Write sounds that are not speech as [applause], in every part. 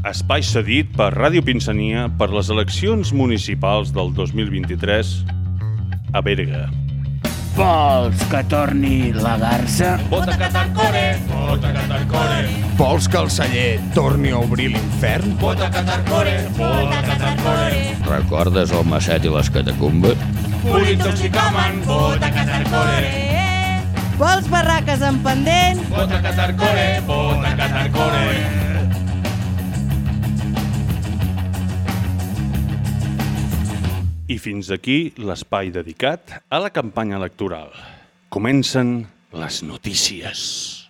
Espai cedit per Ràdio Pinsania per les eleccions municipals del 2023 a Berga. Vols que torni la garça? Vota Catarcore! Vota Catarcore! Vols que el celler torni a obrir l'infern? Vota Catarcore! Vota Catarcore! Recordes el Masset i les catacumbes? Purins toxicomen! Vota Catarcore! Vols barraques en pendent? Vota Catarcore! Vota Catarcore! I fins aquí l'espai dedicat a la campanya electoral. Comencen les notícies.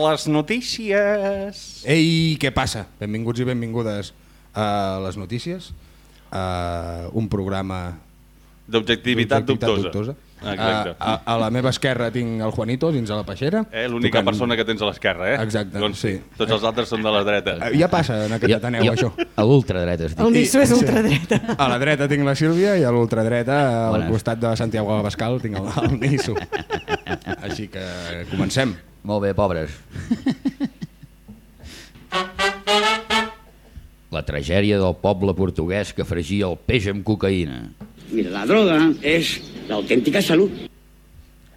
Les notícies. Ei, què passa? Benvinguts i benvingudes a les notícies. A un programa D'objectivitat dubtosa. dubtosa. Exacte. A, a, a la meva esquerra tinc el Juanito dins a la peixera. Eh, L'única tocant- persona que tens a l'esquerra, eh? Exacte, Doncs sí. Tots els altres són de la dreta. Eh, Ja passa en aquest Ateneu, això. A l'ultradreta. El Nisso és Sí. ultradreta. A la dreta tinc la Sílvia i a l'ultradreta, al Bones. costat de Santiago Abascal, tinc el, el Nisso. Així que comencem. Molt bé, pobres. La tragèdia del poble portuguès que fregia el peix amb cocaïna. Mira, la droga es la auténtica salud.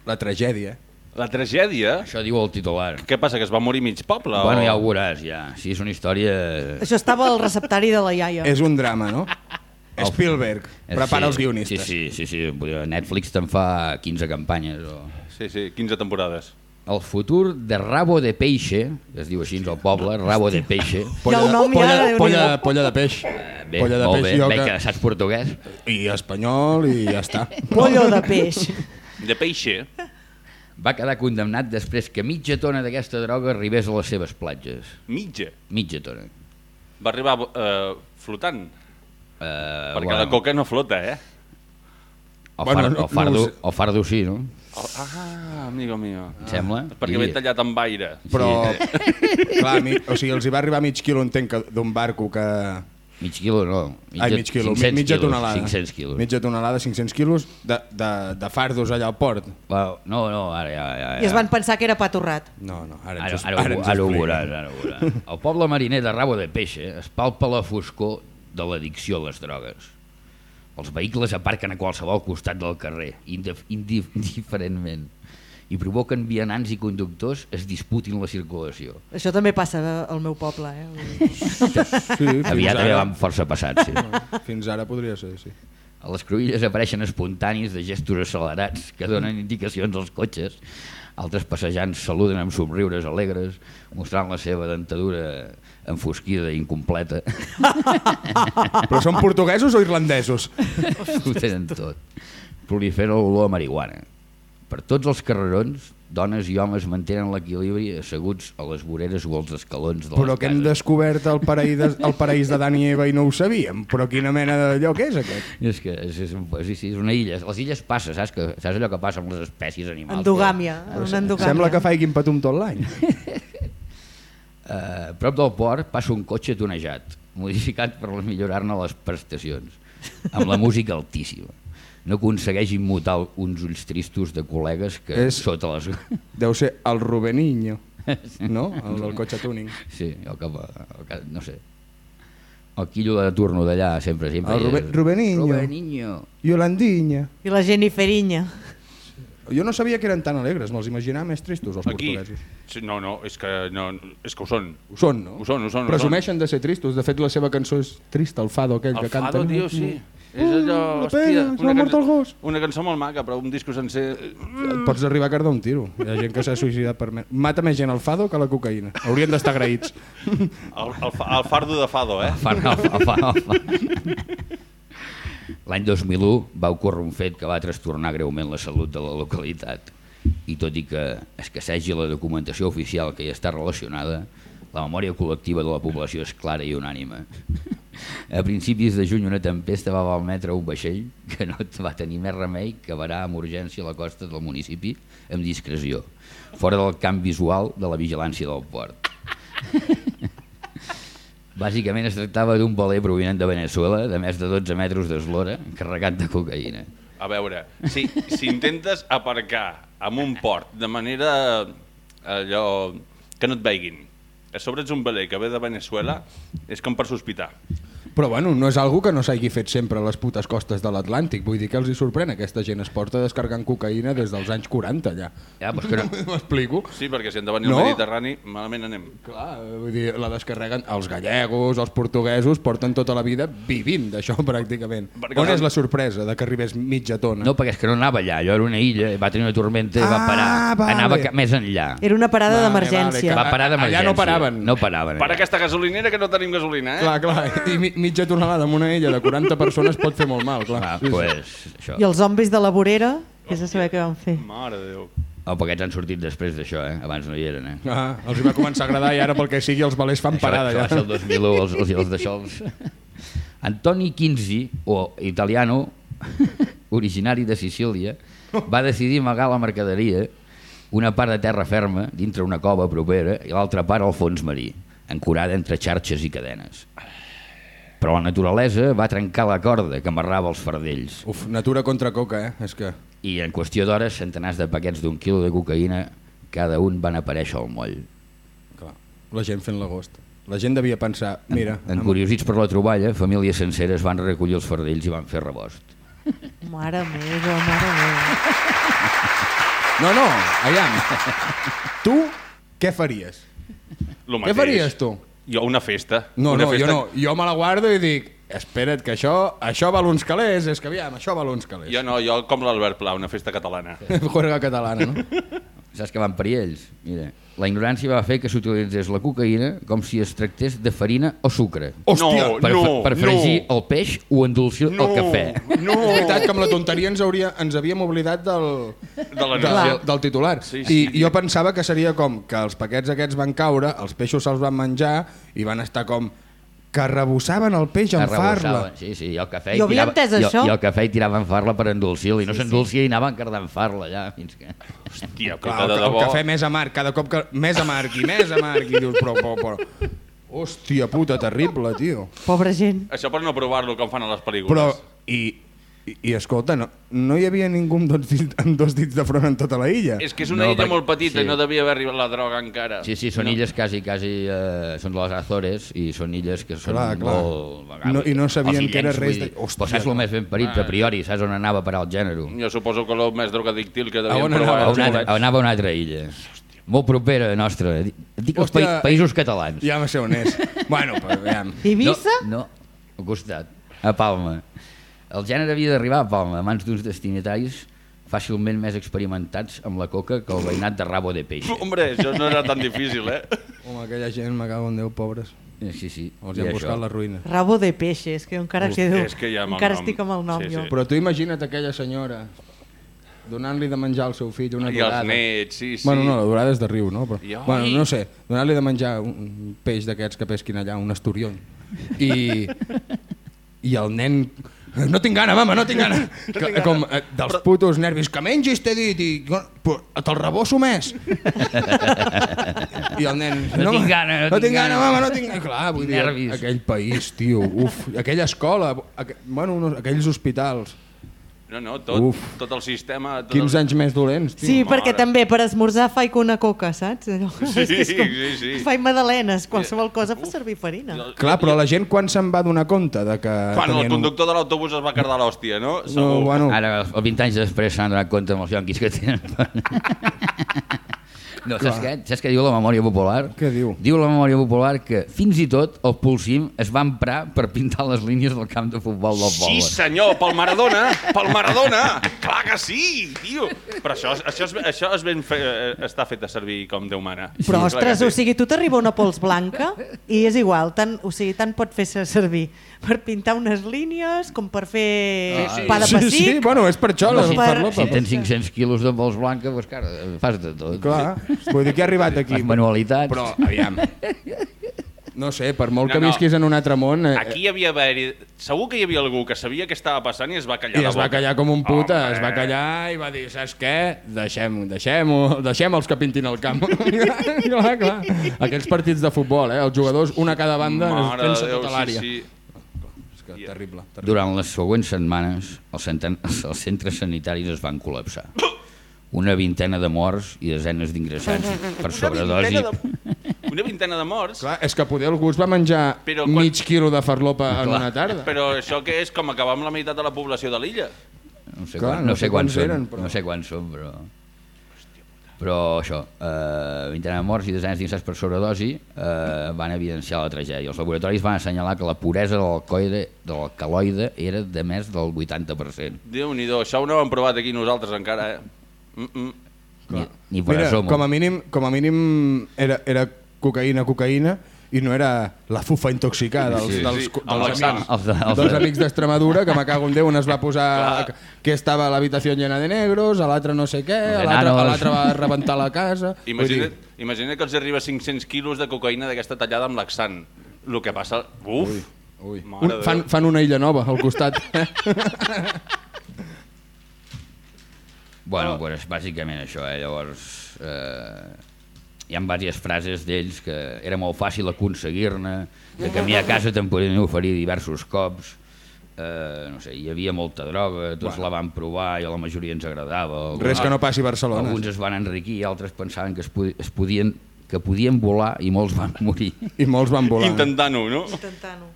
La tragèdia. La tragèdia? Això diu el titular. Què passa, que es va morir mig poble? Bueno, o... ja ho veuràs, ja. Sí, és una història... Això estava al receptari de la iaia. És un drama, no? [laughs] Spielberg, prepara sí, els guionistes. Sí, sí, sí, sí. Netflix te'n fa 15 campanyes. O... Sí, sí, 15 temporades. El futur de Rabo de Peixe, que es diu així al poble, Rabo de Peixe. [laughs] Ja el nom ja, polla, polla, polla de peix. Bé, polla de molt peix, bé, jo que... que saps portuguès. I espanyol i ja està. [laughs] Pollo de peix. De peixe. Va quedar condemnat després que mitja tona d'aquesta droga arribés a les seves platges. Mitja. Mitja tona. Va arribar eh, flotant. Uh, perquè la coca no flota, eh? El, Bueno, far, no- el, fardo, no sé. el fardo sí, no? Oh, ah, amigo mío. Em sembla. Perquè Sí. ve tallat amb aire. Però, clar, mi, o sigui, els hi va arribar mig quilo, entenc, que d'un barco que... Mig quilo no. Mitja, Ai, mig quilo, 500 mitja quilos, tonelada. 500 quilos. Mitja tonelada, 500 quilos de, de, de fardos allà al port. Well, no, no, ara ja... ja, ja. I es van pensar que era pa torrat. No, no, ara Ara, ens, ara, ara, ara, ens ara ho explica. veuràs, ara ho veuràs. El poble mariner de Rabo de Peixe es palpa la foscor de l'addicció a les drogues. Els vehicles aparquen a qualsevol costat del carrer, indif indif indiferentment, i provoquen vianants i conductors es disputin la circulació. Això també passa al meu poble, eh? Sí, Aviat també ara, van força passats, sí. Fins ara podria ser, sí. A les cruïlles apareixen espontanis de gestos accelerats que donen indicacions als cotxes. Altres passejants saluden amb somriures alegres, mostrant la seva dentadura enfosquida i incompleta. [laughs] Però són portuguesos o irlandesos? Ho tenen tot. Prolifera l'olor a marihuana. Per tots els carrerons, dones i homes mantenen l'equilibri asseguts a les voreres o als escalons de les Però que hem cases. descobert el paraís de, el paraís de Dan i Eva i no ho sabíem. Però quina mena de lloc és aquest? És que és, és, un- sí, sí, és una illa. Les illes passa, saps, que, saps allò que passa amb les espècies animals? endogàmia, una endogàmia. Sembla que faiguin patum tot l'any. Uh, [laughs] prop del port passa un cotxe tonejat, modificat per millorar-ne les prestacions, amb la música altíssima. No aconsegueix immutar uns ulls tristos de col·legues que És- sota les... Deu ser el Rubeniño, no? El del cotxe tuning. Sí, el que, el que, no sé. El quillo de turno d'allà sempre, sempre. El Rube- és- Rubeniño. Rubeniño. Yolandinya. I la Jenniferinya. Jo no sabia que eren tan alegres, me'ls imaginava més tristos, els Aquí? portuguesos. Sí, no, no, és que, no, és que ho són. Ho són, no? Ho són, ho són, Presumeixen de ser tristos. De fet, la seva cançó és trista, el fado aquell El que canta. fado, tio, sí. És allò, la hòstia, pena, se m'ha mort el gos. una cançó molt maca, però un disco sencer... Et pots arribar a cardar un tiro. Hi ha gent que s'ha suïcidat per... me- Mata més gent el fado que la cocaïna. Haurien d'estar agraïts. El, el, fa- el fardo de fado, eh? El, fan, el, fan. L'any 2001 va ocórrer un fet que va trastornar greument la salut de la localitat i tot i que escassegi la documentació oficial que hi està relacionada, la memòria col·lectiva de la població és clara i unànima. A principis de juny una tempesta va malmetre un vaixell que no va tenir més remei que varar amb urgència a la costa del municipi amb discreció, fora del camp visual de la vigilància del port. Bàsicament es tractava d'un voler provinent de Venezuela, de més de 12 metres d'eslora, carregat de cocaïna. A veure, si, si intentes aparcar amb un port de manera allò que no et veguin, a sobre ets un veler que ve de Venezuela, és com per sospitar. Però bueno, no és algo que no s'hagi fet sempre a les putes costes de l'Atlàntic. Vull dir que els hi sorprèn. Aquesta gent es porta descarregant cocaïna des dels anys 40 allà. Ja, però és que no, [laughs] M'explico? Sí, perquè si han de venir No. al Mediterrani, malament anem. Clar, vull dir, la descarreguen els gallegos, els portuguesos, porten tota la vida vivint d'això [laughs] pràcticament. Perquè On és la sorpresa de que arribés mitja tona? no, perquè és que no anava allà, allò era una illa, va tenir una tormenta i va Ah, parar, vale. anava més enllà. Era una parada Vale, d'emergència. vale, Va parar Allà d'emergència. no paraven. No paraven. Per allà. aquesta gasolinera que no tenim gasolina, eh? Clar, clar, i mitja tonelada en una illa de 40 persones pot fer molt mal, clar. Ah, Sí, sí. pues, això. I els zombis de la vorera, vés a saber què van fer. Mare de Déu. Oh, però aquests han sortit després d'això, eh? Abans no hi eren, eh? Ah, els va començar a agradar i ara pel que sigui els valers fan parada això, ja. això va ser el 2001, els, els, els d'això. Els... Antoni Quinzi, o italiano, originari de Sicília, va decidir amagar la mercaderia una part de terra ferma dintre una cova propera i l'altra part al fons marí, ancorada entre xarxes i cadenes. Però la naturalesa va trencar la corda que amarrava els fardells Uf, natura contra coca, eh? És que... i en qüestió d'hores centenars de paquets d'un quilo de cocaïna cada un van aparèixer al moll. Clar, la gent fent l'agost. La gent devia pensar, mira... Encuriosits per la troballa, famílies senceres van recollir els fardells i van fer rebost. [laughs] Mare meva, mare meva. No, no, aviam. Tu què faries? Lo Què faries tu? Jo, una festa. No, una no, festa... jo no. Jo me la guardo i dic, espera't, que això, això val uns calés, és que aviam, això val uns calés. Jo no, jo com l'Albert Pla, una festa catalana. [laughs] Juerga catalana, no? Saps que van per ells? Mira, la ignorància va fer que s'utilitzés la cocaïna com si es tractés de farina o sucre. Hòstia, no, per, no, per fregir no. el peix o endolcir no, el cafè. No, És veritat que amb la tonteria ens, hauria, ens havíem oblidat del, de de, del titular. Sí, I sí. jo pensava que seria com que els paquets aquests van caure, els peixos se'ls van menjar i van estar com que arrebossaven el peix amb farla. Sí, sí, i el cafè... Jo tirava- entès i el- això. I el cafè hi tiraven farla per endolcir-lo, i no s'endolcia i anaven cardant farla allà, fins que... Hòstia, Clar, el, el debò. cafè més amarg, cada cop que... Més amarg i més amarg, i dius, però, però, però... Hòstia puta, terrible, tio. Pobra gent. Això per no provar-lo com fan a les pel·lícules. Però, i, i, i escolta, no, no hi havia ningú amb dos, dits, amb dos dits de front en tota la illa. És que és una No, illa perquè- molt petita sí. i no devia haver arribat la droga encara. Sí, sí, són illes quasi, quasi... Eh, són de les Azores i són illes que són Clar, clar. molt... No- i no sabien que era res de- Hòstia. Però saps el més ben parit, a priori, saps on anava a parar el gènere? Jo suposo que el més drogadictil que devien on provar anava? A els una, altra, bolets. anava a una altra illa. Molt propera a nostra. Dic els Hòstia, pa països catalans. Ja me sé on és. bueno, però aviam. Ibiza? No, no, al costat, a Palma. El gènere havia d'arribar a Palma, a mans d'uns destinataris fàcilment més experimentats amb la coca que el veïnat de Rabo de Peix. Hombre, això no era tan difícil, eh? [laughs] Home, aquella gent me cago en Déu, pobres. Eh, Sí, sí. Els i hi han buscat la ruïna. Rabo de peixe, és que encara Hosti, quedo... és que ja amb encara nom. estic amb el nom, Sí, jo. sí. Però tu imagina't aquella senyora donant-li de menjar al seu fill una I dorada. els nets, sí, sí. Bueno, no, la dorada és de riu, no? Però, I, bueno, no sé, donar-li de menjar un un peix d'aquests que pesquin allà, un esturion. I, I el nen... No tinc gana, mama, no tinc gana. [laughs] Que, com eh, dels putos nervis, que mengis, t'he dit, i però te'l rebosso més. [laughs] I el nen... No tinc gana, no no tinc tinc gana, gana. mama, no tinc gana. Clar, vull dir, Nervis. aquell país, tio, uf, aquella escola, aqu... bueno, unos, aquells hospitals, No, no, tot, Uf. tot el sistema... Tot 15 el... anys més dolents, tio. Sí, Mare. perquè també per esmorzar faig una coca, saps? Allò, Sí, [laughs] és que és com, sí, sí. Faig madalenes, qualsevol cosa fa servir farina. Jo- Clar, però la gent quan se'n va donar compte de que... Quan el tenien un- conductor de l'autobús es va cardar l'hòstia, no? No, bueno, Ara, els 20 anys després, s'han donat compte amb els yonquis que tenen. [laughs] No, saps què? Saps què diu la memòria popular? Què diu? Diu la memòria popular que fins i tot el pulsim es va emprar per pintar les línies del camp de futbol del Sí, poble. senyor, pel Maradona, pel Maradona. Clar que sí, tio. Però això, això, és, això és ben fe, eh, està fet a servir com Déu mana. Però, Sí, ostres, clar o sí. sigui, tu t'arriba una pols blanca i és igual, tant, o sigui, tant pot fer servir per pintar unes línies com per fer Sí, sí. pa de sí, pessic. sí, bueno, és per això, la Per- farlopa. Si tens 500 quilos de pols blanca, doncs, cara, fas de tot. Clar, vull dir que ha arribat aquí. Fas manualitats. Però, aviam, No sé, per molt No, que no. visquis en un altre món... Eh, Aquí hi havia haver Segur que hi havia algú que sabia què estava passant i es va callar I es va callar com un puta, Home. es va callar i va dir, saps què? Deixem-ho, deixem-ho, deixem els que pintin el camp. [laughs] clar, clar. Aquells partits de futbol, eh? Els jugadors, una a cada banda, Mare fent-se Déu, tota l'àrea. sí, sí. Terrible, terrible. Durant les següents setmanes, els, centen- [laughs] els centres sanitaris es van col·lapsar. Una vintena de morts i desenes d'ingressats per sobredosi. Una vintena de, [laughs] una vintena de morts. Clar, és que poder algú es va menjar Però quan- mig quilo de farlopa en una tarda. Però això que és com acabar amb la meitat de la població de l'illa. No sé, Clar, quan, no sé quants són, eren, però- no sé quants són, però... Però això, eh, vintena de morts i desenes d'ingressats per sobredosi eh, van evidenciar la tragèdia. Els laboratoris van assenyalar que la puresa de l'alcoide- de l'alcaloide era de més del 80%. Déu-n'hi-do, això ho no ho hem provat aquí nosaltres encara, eh? Mm -mm. Ni, ni per Mira, asomo. com a mínim, com a mínim era, era cocaïna, cocaïna, i no era la fufa intoxicada dels, Sí, dels, sí, dels, laxant. amics, Els de- els dels de- amics d'Extremadura, que me cago en Déu, un es va posar Clar. que estava a l'habitació llena de negros, a l'altre no sé què, a l'altre va rebentar la casa... [laughs] Imagina't, dir, imagina't que els arriba 500 quilos de cocaïna d'aquesta tallada amb laxant. El que passa... Uf! Ui. Mare Un, fan, fan una illa nova al costat. [laughs] [laughs] Bueno, pues, bàsicament això, eh? llavors eh, hi ha diverses frases d'ells que era molt fàcil aconseguir-ne, que camí a casa te'n podien oferir diversos cops, eh, no sé, hi havia molta droga, tots la van provar i a la majoria ens agradava. Alguns, Res que no passi a Barcelona. Alguns es van enriquir i altres pensaven que es, podi- es podien que podien volar i molts van [laughs] morir. I molts van volar. Intentant-ho, no? Intentant-ho.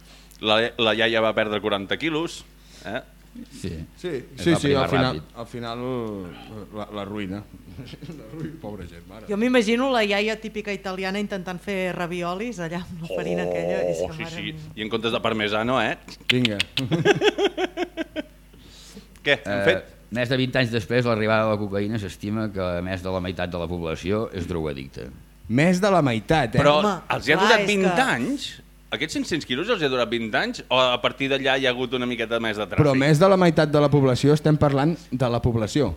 La, la iaia va perdre 40 quilos, eh? Sí. Sí, sí, sí al final, ràpid. al final la, la ruïna. [laughs] La ruïna, pobra gent, mare. Jo m'imagino la iaia típica italiana intentant fer raviolis allà amb la farina aquella. I és Oh, que, sí, mare sí. I en comptes de parmesano, eh? Vinga. [laughs] Què, hem Eh, fet? més de 20 anys després, l'arribada de la cocaïna s'estima que més de la meitat de la població és drogadicta. Més de la meitat, eh? Però home, els hi ha clar, durat és 20 que- anys? Aquests 500 quilos els ha durat 20 anys? O a partir d'allà hi ha hagut una miqueta més de tràfic? Però més de la meitat de la població estem parlant de la població.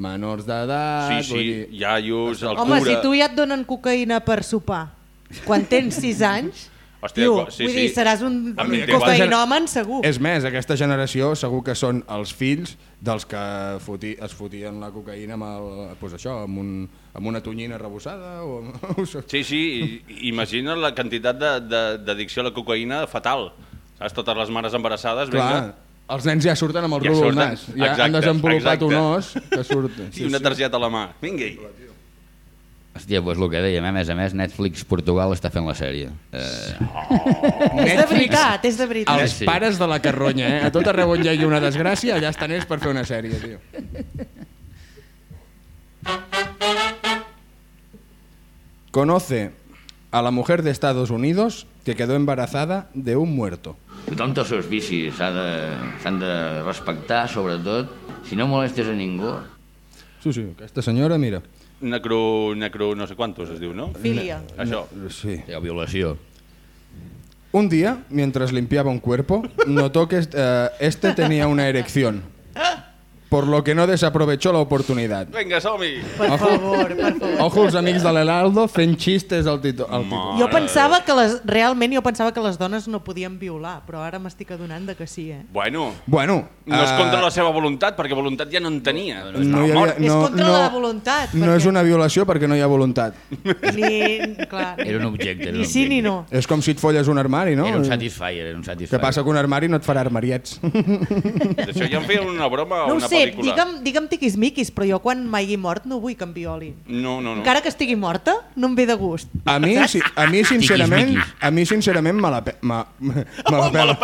Menors d'edat... Sí, sí, dir- iaios, el Home, cura... si tu ja et donen cocaïna per sopar, quan tens 6 anys, Hòstia, tio, sí, vull sí. dir, seràs un Amb 24 cocaïnomen segur. És més, aquesta generació segur que són els fills dels que foti, es fotien la cocaïna amb, el, pues això, amb, un, amb una tonyina rebossada o amb... [laughs] Sí, sí, i- imagina la quantitat de- de- d'addicció a la cocaïna fatal. Saps, totes les mares embarassades, Clar, vinga, els nens ja surten amb el Ja rulo al surten, nas. Ja exacte, han desenvolupat exacte. un os que surt... i una targeta a la mà. Vinga-hi. Hòstia, doncs el que dèiem, eh? a més a més, Netflix Portugal està fent la sèrie. Eh, És de veritat, és de veritat. Els Sí. pares de la carronya, eh? A tot arreu on hi hagi una desgràcia, allà estan ells per fer una sèrie, tio. Conoce a la mujer de Estados Unidos que quedó embarazada de un muerto. tothom té els seus vicis, s'ha de, s'han de respectar, sobretot. Si no molestes a ningú, Sí, sí, aquesta senyora, mira. Necro, necro no sé quantos es diu, no? Filia. Això. Sí. hi ha violació. Un día, mientras limpiaba un cuerpo, notó que eh, este tenía una erección, por lo que no desaprovechó la oportunidad. Vinga, som-hi! Per favor, per favor. Ojo els amics de l'Heraldo fent xistes al títol. Al títol. Jo pensava que les, realment jo pensava que les dones no podien violar, però ara m'estic adonant de que sí, eh? Bueno, Bueno, no és eh, contra la seva voluntat, perquè voluntat ja no en tenia. no hi havia, mort. És contra la voluntat, No perquè- és una violació perquè no hi ha voluntat. Ni, clar, Era un objecte. Era ni sí objecte. ni no. És com si et folles un armari, no? Era un satisfier, era un Què satisfier. passa que un armari no et farà armariets. D'això ja em feien una broma o No ho una sé, pel·lícula. digue'm, digue'm tiquismiquis, però jo quan m'hagi mort no vull que em violi. No, no, no. Encara que estigui morta, no em ve de gust. A mi, si, a mi sincerament, a mi sincerament me la, pe me, me, me la pela.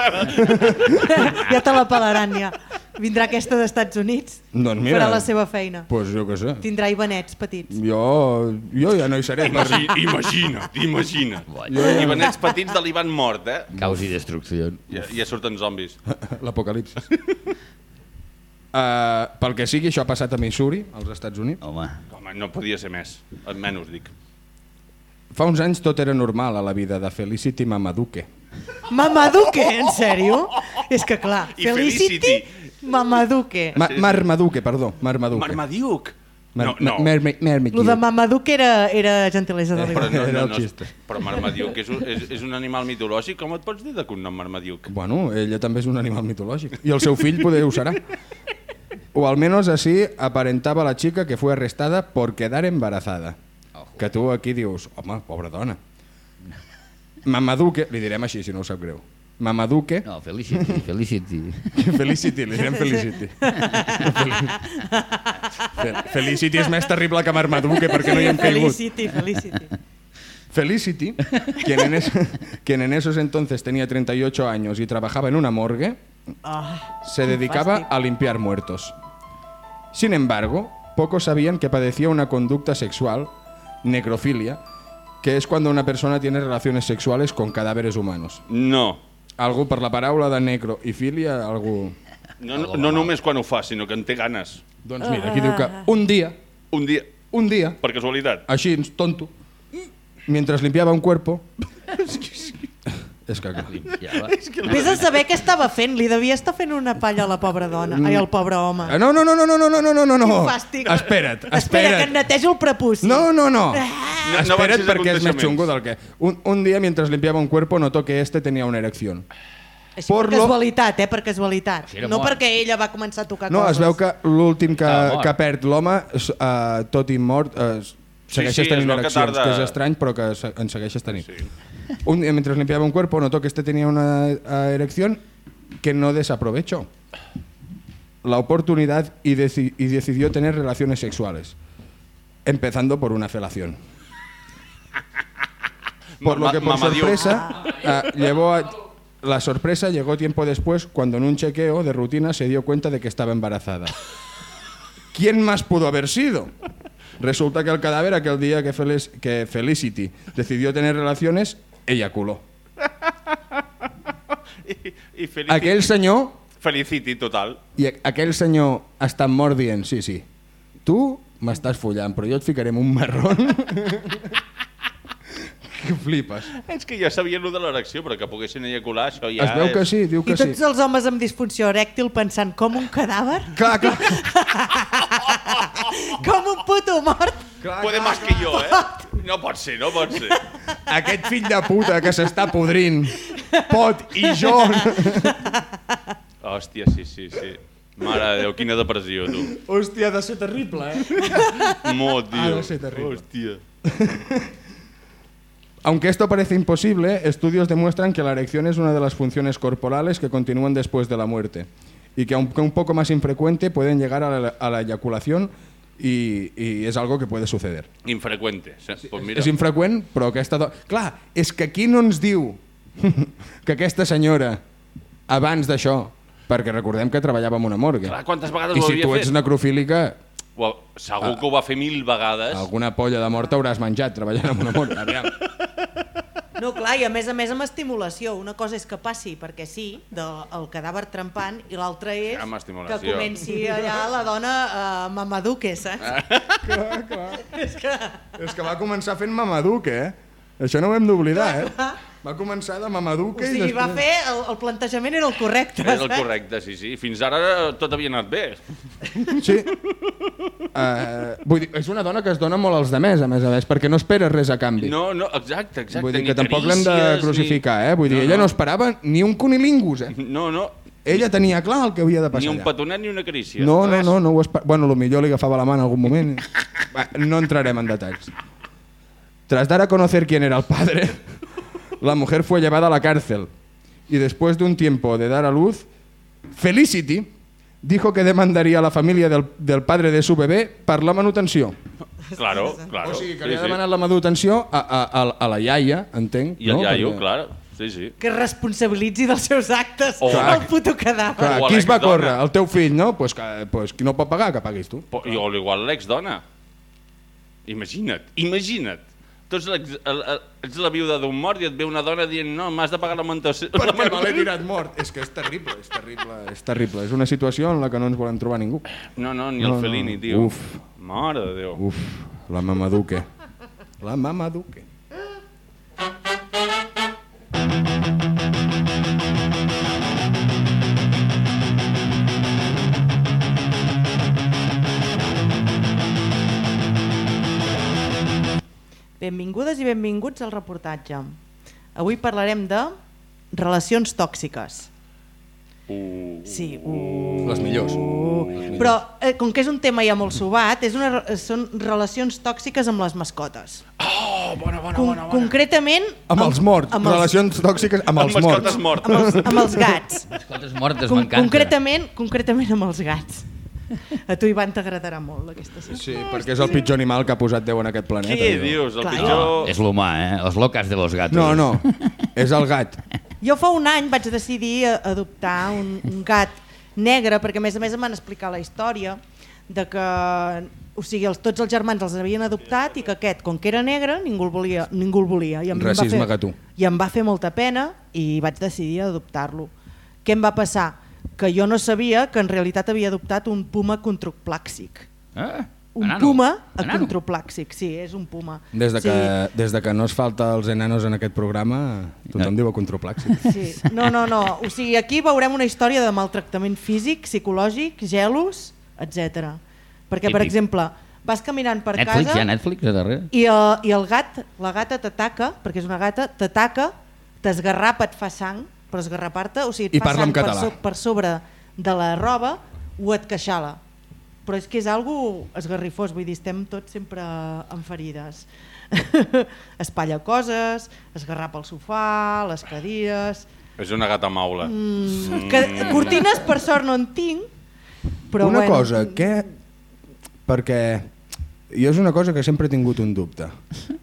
[laughs] ja te la pelaran, ja. Vindrà aquesta d'Estats Units, Doncs mira. farà la seva feina. Pues jo què sé. Tindrà ivanets petits. Jo, jo ja no hi seré. Per... Imagi, imagina't, imagina't. Vaja. Ivanets petits de l'Ivan mort, eh? Caos i destrucció. Ja, ja surten zombis. [laughs] L'apocalipsis. Uh, pel que sigui, això ha passat a Missouri, als Estats Units. Home, Home, no podia ser més. Menys, dic. Fa uns anys tot era normal a la vida de Felicity Mamaduke. Mamaduke, en sèrio? És que clar, I Felicity, Felicity. Mamaduke. Ma Marmaduke, perdó, Marmaduke. Marmaduke. No, no. Mermaid, Mermaid Lo de Duke. Mamaduc era, era gentilesa de Però, no, Era no, no, xiste. però Marmaduke és un, és, és un animal mitològic. Com et pots dir de cognom Marmaduke? Bueno, ella també és un animal mitològic. Y el seu fill poder ho serà. O al menos así aparentaba la chica que fue arrestada por quedar embarazada. Que tu aquí dius, home, pobra dona. Mamaduque, li direm així si no ho sap greu. Mamaduque, No, Felicity, Felicity. [laughs] Felicity, li direm Felicity. Fel- Felicity és més terrible que Marmaduque perquè no hi hem caigut. Felicity, Felicity. Felicity, quien en, es- quien en esos entonces tenía 38 años y trabajaba en una morgue, Ai, se dedicaba fàstic. a limpiar muertos. Sin embargo, pocos sabían que padecía una conducta sexual, necrofilia, que es cuando una persona tiene relaciones sexuales con cadáveres humanos. No. Algú per la paraula de necro i filia, algú... No, no, no només quan ho fa, sinó que en té ganes. Doncs mira, aquí diu que un dia, Un dia, un dia, per casualitat. així, tonto, mientras limpiaba un cuerpo... [laughs] és que... Ja va. Vés a saber què estava fent. Li devia estar fent una palla a la pobra dona. Ai, al pobre home. Ah, No, no, no, no, no, no, no, no, no, no. Fàstic. Espera't, Espera, que espera't. et netejo el prepuci. No, no, no. No- no Espera't a perquè és més xungo del que... Un, un dia, mientras limpiaba un cuerpo, notó que este tenía una erección. Així Por per lo- casualitat, eh? Per casualitat. Era No mort. perquè ella va començar a tocar No, coses. es veu que l'últim que, Ah, que perd l'home, eh, tot i mort, eh, segueixes sí, es tenint que ereccions, que, tarda- és estrany, però que se- en segueixes tenint. Sí. Un mientras limpiaba un cuerpo, notó que este tenía una erección que no desaprovechó la oportunidad y, deci- y decidió tener relaciones sexuales, empezando por una felación. Por lo que por sorpresa llevó a- la sorpresa llegó tiempo después cuando en un chequeo de rutina se dio cuenta de que estaba embarazada. ¿Quién más pudo haber sido? Resulta que el cadáver aquel día que Felicity decidió tener relaciones, eyaculó. [laughs] I, i Felicity, Aquell senyor Felicity, total. i aquell senyor està mort dient, sí, sí, tu m'estàs follant, però jo et ficaré en un marrón [laughs] que flipes. És que ja sabien lo de l'erecció, però que poguessin ejacular, això ja es veu que és... sí, diu I que sí. tots els homes amb disfunció erèctil pensant com un cadàver, Clar, clar, [laughs] com un puto mort. clar, Puede más que jo, eh? No pot ser, no pot ser. [laughs] Aquest fill de puta que s'està podrint pot i jo... Hòstia, sí, sí, sí. Mare de Déu, quina depressió, tu. Hòstia, ha de ser terrible, eh? Mot, tio. Ha de ser terrible. Hòstia. [laughs] Aunque esto parece imposible, estudios demuestran que la erección es una de las funciones corporales que continúan después de la muerte y que aunque un poco más infrecuente pueden llegar a la, a la eyaculación y, y es algo que puede suceder. Infreqüente. Sí, pues mira, És infreqüent, però aquesta... Do... Clar, és que aquí no ens diu [laughs] que aquesta senyora, abans d'això, perquè recordem que treballava en una morgue, clar, quantes vegades i ho si tu ets fet? necrofílica, Ho, segur que ho va fer mil vegades. alguna polla de mort hauràs menjat treballant en una morgue. Aviam. [laughs] No, clar, i a més a més amb estimulació. Una cosa és que passi perquè sí, del el cadàver trempant, i l'altra és que comenci allà la dona uh, mamaduque, saps? clar, clar. És que... és que va començar fent mamaduque, eh? Això no ho hem d'oblidar, eh? Va començar de O mamaduque i sigui, després... va fer... El, el plantejament era el correcte, És el correcte, sí, sí. Fins ara tot havia anat bé. Sí. Uh, vull dir, és una dona que es dona molt als demés, a més a més, perquè no espera res a canvi. No, no, exacte, exacte. Vull dir ni que tampoc l'hem de crucificar, eh? Vull dir, ella no esperava ni un cunilingus, eh? Ni... No, no, Ella tenia clar el que havia de ni passar un allà. petonet ni una carícia. No, no, no, no ho esper... Bueno, millor li agafava la mà en algun moment. Va, no entrarem en detalls. Tras dar a conocer quién era el padre, la mujer fue llevada a la cárcel y después de un tiempo de dar a luz, Felicity dijo que demandaría a la familia del, del padre de su bebé per la manutenció. Claro, claro. o sigui, que sí, li ha sí. demanat la manutenció a, a, a, a la iaia, entenc. I el no? iaio, Perquè- clar. Sí, sí. Que es responsabilitzi dels seus actes O- el puto cadàver. Clar, qui es va córrer? El teu fill, no? Pues, que, pues qui no pot pagar, que paguis tu. Po- I o igual l'exdona. Imagina't, imagina't. Tu ets, l'ex- el- el- ets la viuda d'un mort i et ve una dona dient no, m'has de pagar la manutenció. la Perquè me l'he manutenció". tirat mort. És que és terrible, és terrible, és terrible. És una situació en la que no ens volem trobar ningú. No, no, ni No, el no. Felini, tio. Uf. Mare de Déu. Uf, la mamaduque. La mamaduque. Benvingudes i benvinguts al reportatge. Avui parlarem de relacions tòxiques. Uh, Sí, uh, Les millors. però eh, com que és un tema ja molt sobat, és una, són relacions tòxiques amb les mascotes. oh, bona, bona, Con bona, bona. concretament... Amb els morts. Amb els, Relacions tòxiques amb els Amb mascotes morts. mortes. amb els, amb els gats. Mascotes mortes Con m'encanta. concretament, concretament amb els gats. A tu, Ivan, t'agradarà molt aquesta secció. Sí, perquè és el pitjor animal que ha posat Déu en aquest planeta. Què dius? El Clar, pitjor... És l'humà, eh? Els locas de los gatos. No, no, [laughs] és el gat. Jo fa un any vaig decidir adoptar un, un gat negre, perquè a més a més em van explicar la història de que o sigui, els, tots els germans els havien adoptat i que aquest, com que era negre, ningú el volia. Ningú el volia i em va Racisme fer, gatú. I em va fer molta pena i vaig decidir adoptar-lo. Què em va passar? Que jo no sabia que en realitat havia adoptat un puma controplàxic. Ah, Un enano. puma Enano. controplàxic, sí, és un puma. Des de, que, Sí. des de que no es falta els enanos en aquest programa, tothom diu a controplàxic. Sí. No, no, no. O sigui, aquí veurem una història de maltractament físic, psicològic, gelos, etc. Perquè, per exemple, vas caminant per Netflix, casa hi ha Netflix a darrere? i el, i el gat, la gata t'ataca, perquè és una gata, t'ataca, t'esgarrapa, et fa sang, però esgarrapar-te, o sigui, et I fa parla sang en per, català. per sobre de la roba o et queixala. Però és que és algo esgarrifós, vull dir, estem tots sempre amb ferides. [laughs] Espalla coses, esgarrapa el sofà, les cadires... És una gata maula. Mm, que, cortines per sort no en tinc, però una bueno, cosa, què... Perquè jo és una cosa que sempre he tingut un dubte.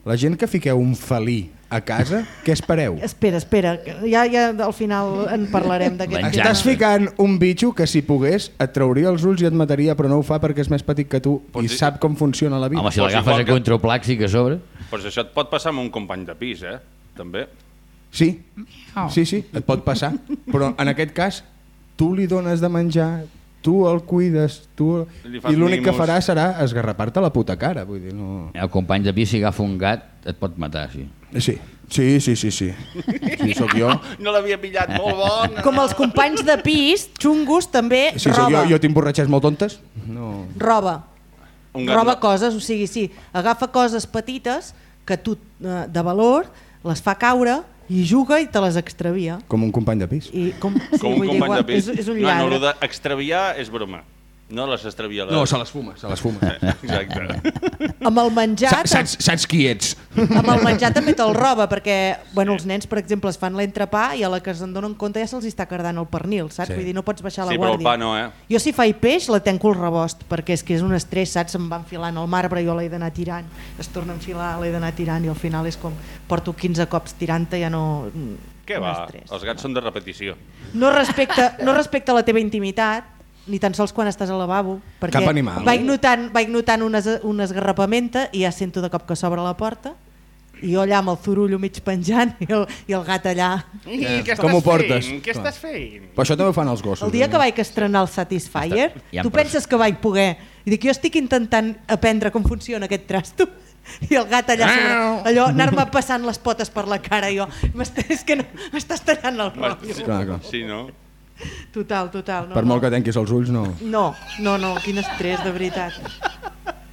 La gent que fiqueu un felí a casa, què espereu? Espera, espera, ja, ja al final en parlarem d'aquest Venjança. Estàs ficant un bitxo que si pogués et trauria els ulls i et mataria, però no ho fa perquè és més petit que tu Pots i dir- sap com funciona la vida. Home, si l'agafes a que- controplàxic a sobre... Pues això et pot passar amb un company de pis, eh? També. Sí, sí, sí, et pot passar. Però en aquest cas, tu li dones de menjar, tu el cuides, tu... I l'únic que farà serà esgarrapar-te la puta cara. Vull dir, no... El company de pis, si agafa un gat, et pot matar, sí. Sí, sí, sí, sí. Sí, sí sóc jo. [laughs] No l'havia pillat, molt [laughs] bona. Com els companys de pis, xungos, també Sí, roba. jo, jo tinc borratxes molt tontes? No. Roba. Un gat roba no- coses, o sigui, sí, agafa coses petites que tu, eh, de valor, les fa caure i juga i te les extravia. Com un company de pis. I com, sí, Com un vull dir, company de pis. És, és un no, lladre. no, el d'extraviar és broma. No les extravia. Les... No, se les fuma, se les fuma. [laughs] Exacte. Amb el menjar... Sa- Saps, saps qui ets? Amb el menjar també te'l [laughs] roba, perquè bueno, els nens, per exemple, es fan l'entrepà i a la que se'n donen compte ja se'ls està cardant el pernil, saps? Sí. Vull dir, no pots baixar la Sí, però el guàrdia. pa no, eh? Jo si faig peix la tenco al rebost, perquè és que és un estrès, saps? Se'm va enfilant al marbre i jo l'he d'anar tirant, es torna a enfilar, l'he d'anar tirant i al final és com porto 15 cops tirant-te ja no... Què va? estrès. Els gats són de repetició. No respecta, no respecta la teva intimitat, ni tan sols quan estàs al lavabo, perquè Cap animal. vaig notant, vaig notant una, es- una esgarrapamenta i ja sento de cop que s'obre la porta i jo allà amb el zurullo mig penjant i el, i el gat allà. I què Com ho estàs portes? Fent? Què estàs fent? Però això també ho fan els gossos. El dia eh? que vaig estrenar el Satisfyer, Està- ja tu pres- penses que vaig poder... I dic, jo estic intentant aprendre com funciona aquest trasto [laughs] i el gat allà sobre, allò, anar-me passant les potes per la cara i jo, "M'està- és que no, m'estàs tallant el rotllo. Clar, clar. Sí, no? Total, total. No, Per no. molt que tanquis els ulls, no. No, no, no, quin estrès, de veritat.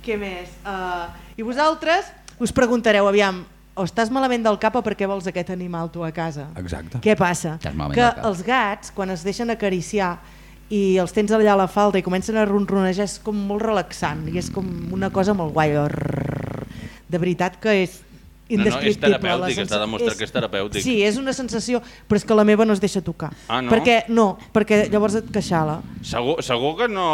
Què més? Uh, I vosaltres us preguntareu, aviam, o estàs malament del cap o per què vols aquest animal tu a casa? Exacte. Què passa? Que els gats, quan es deixen acariciar i els tens allà a la falda i comencen a ronronejar, és com molt relaxant i és com una cosa molt guai. De veritat que és No, no, és indescriptible. terapèutic, està demostrat que és terapèutic. Sí, és una sensació, però és que la meva no es deixa tocar. Ah, no? Perquè, no, perquè llavors et queixala. Segur, segur que no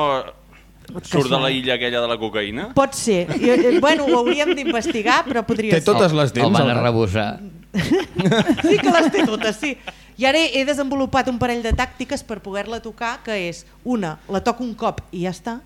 surt de la illa aquella de la cocaïna? Pot ser. I, eh, bueno, ho hauríem d'investigar, però podria Té ser. totes les El dents. van el a gat. rebussar. [laughs] Sí que les té totes, sí. I ara he desenvolupat un parell de tàctiques per poder-la tocar, que és, una, la toco un cop i ja està,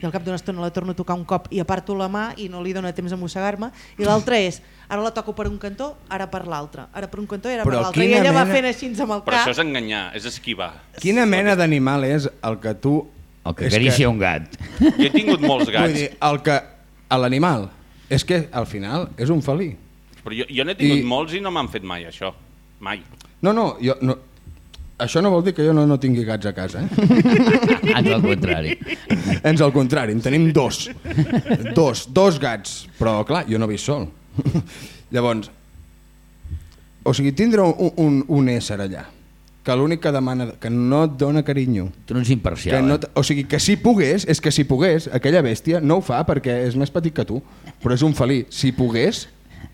i al cap d'una estona la torno a tocar un cop i aparto la mà i no li dóna temps a mossegar-me, i l'altra és, ara la toco per un cantó, ara per l'altre, ara per un cantó i ara per Però l'altre. I ella va mena- fent així amb el Però això és cap. enganyar, és esquivar. Quina mena d'animal és el que tu... El que acaricia un gat. Jo he tingut molts Vull gats, dir, el que... a L'animal. És que al final és un felí. però jo, jo n'he tingut I- molts i no m'han fet mai això. Mai. No, no, jo... No, això no vol dir que jo no, no tingui gats a casa, eh? [laughs] Ans al contrari. Ens al contrari, en tenim dos. Dos, dos gats. Però clar, jo no visc sol. [laughs] Llavors, o sigui, tindre un, un, un ésser allà, que l'únic que demana, que no et dona carinyo, Tu no ets que imparcial. no eh? o sigui, que si pogués, és que si pogués, aquella bèstia no ho fa perquè és més petit que tu, però és un felí. Si pogués,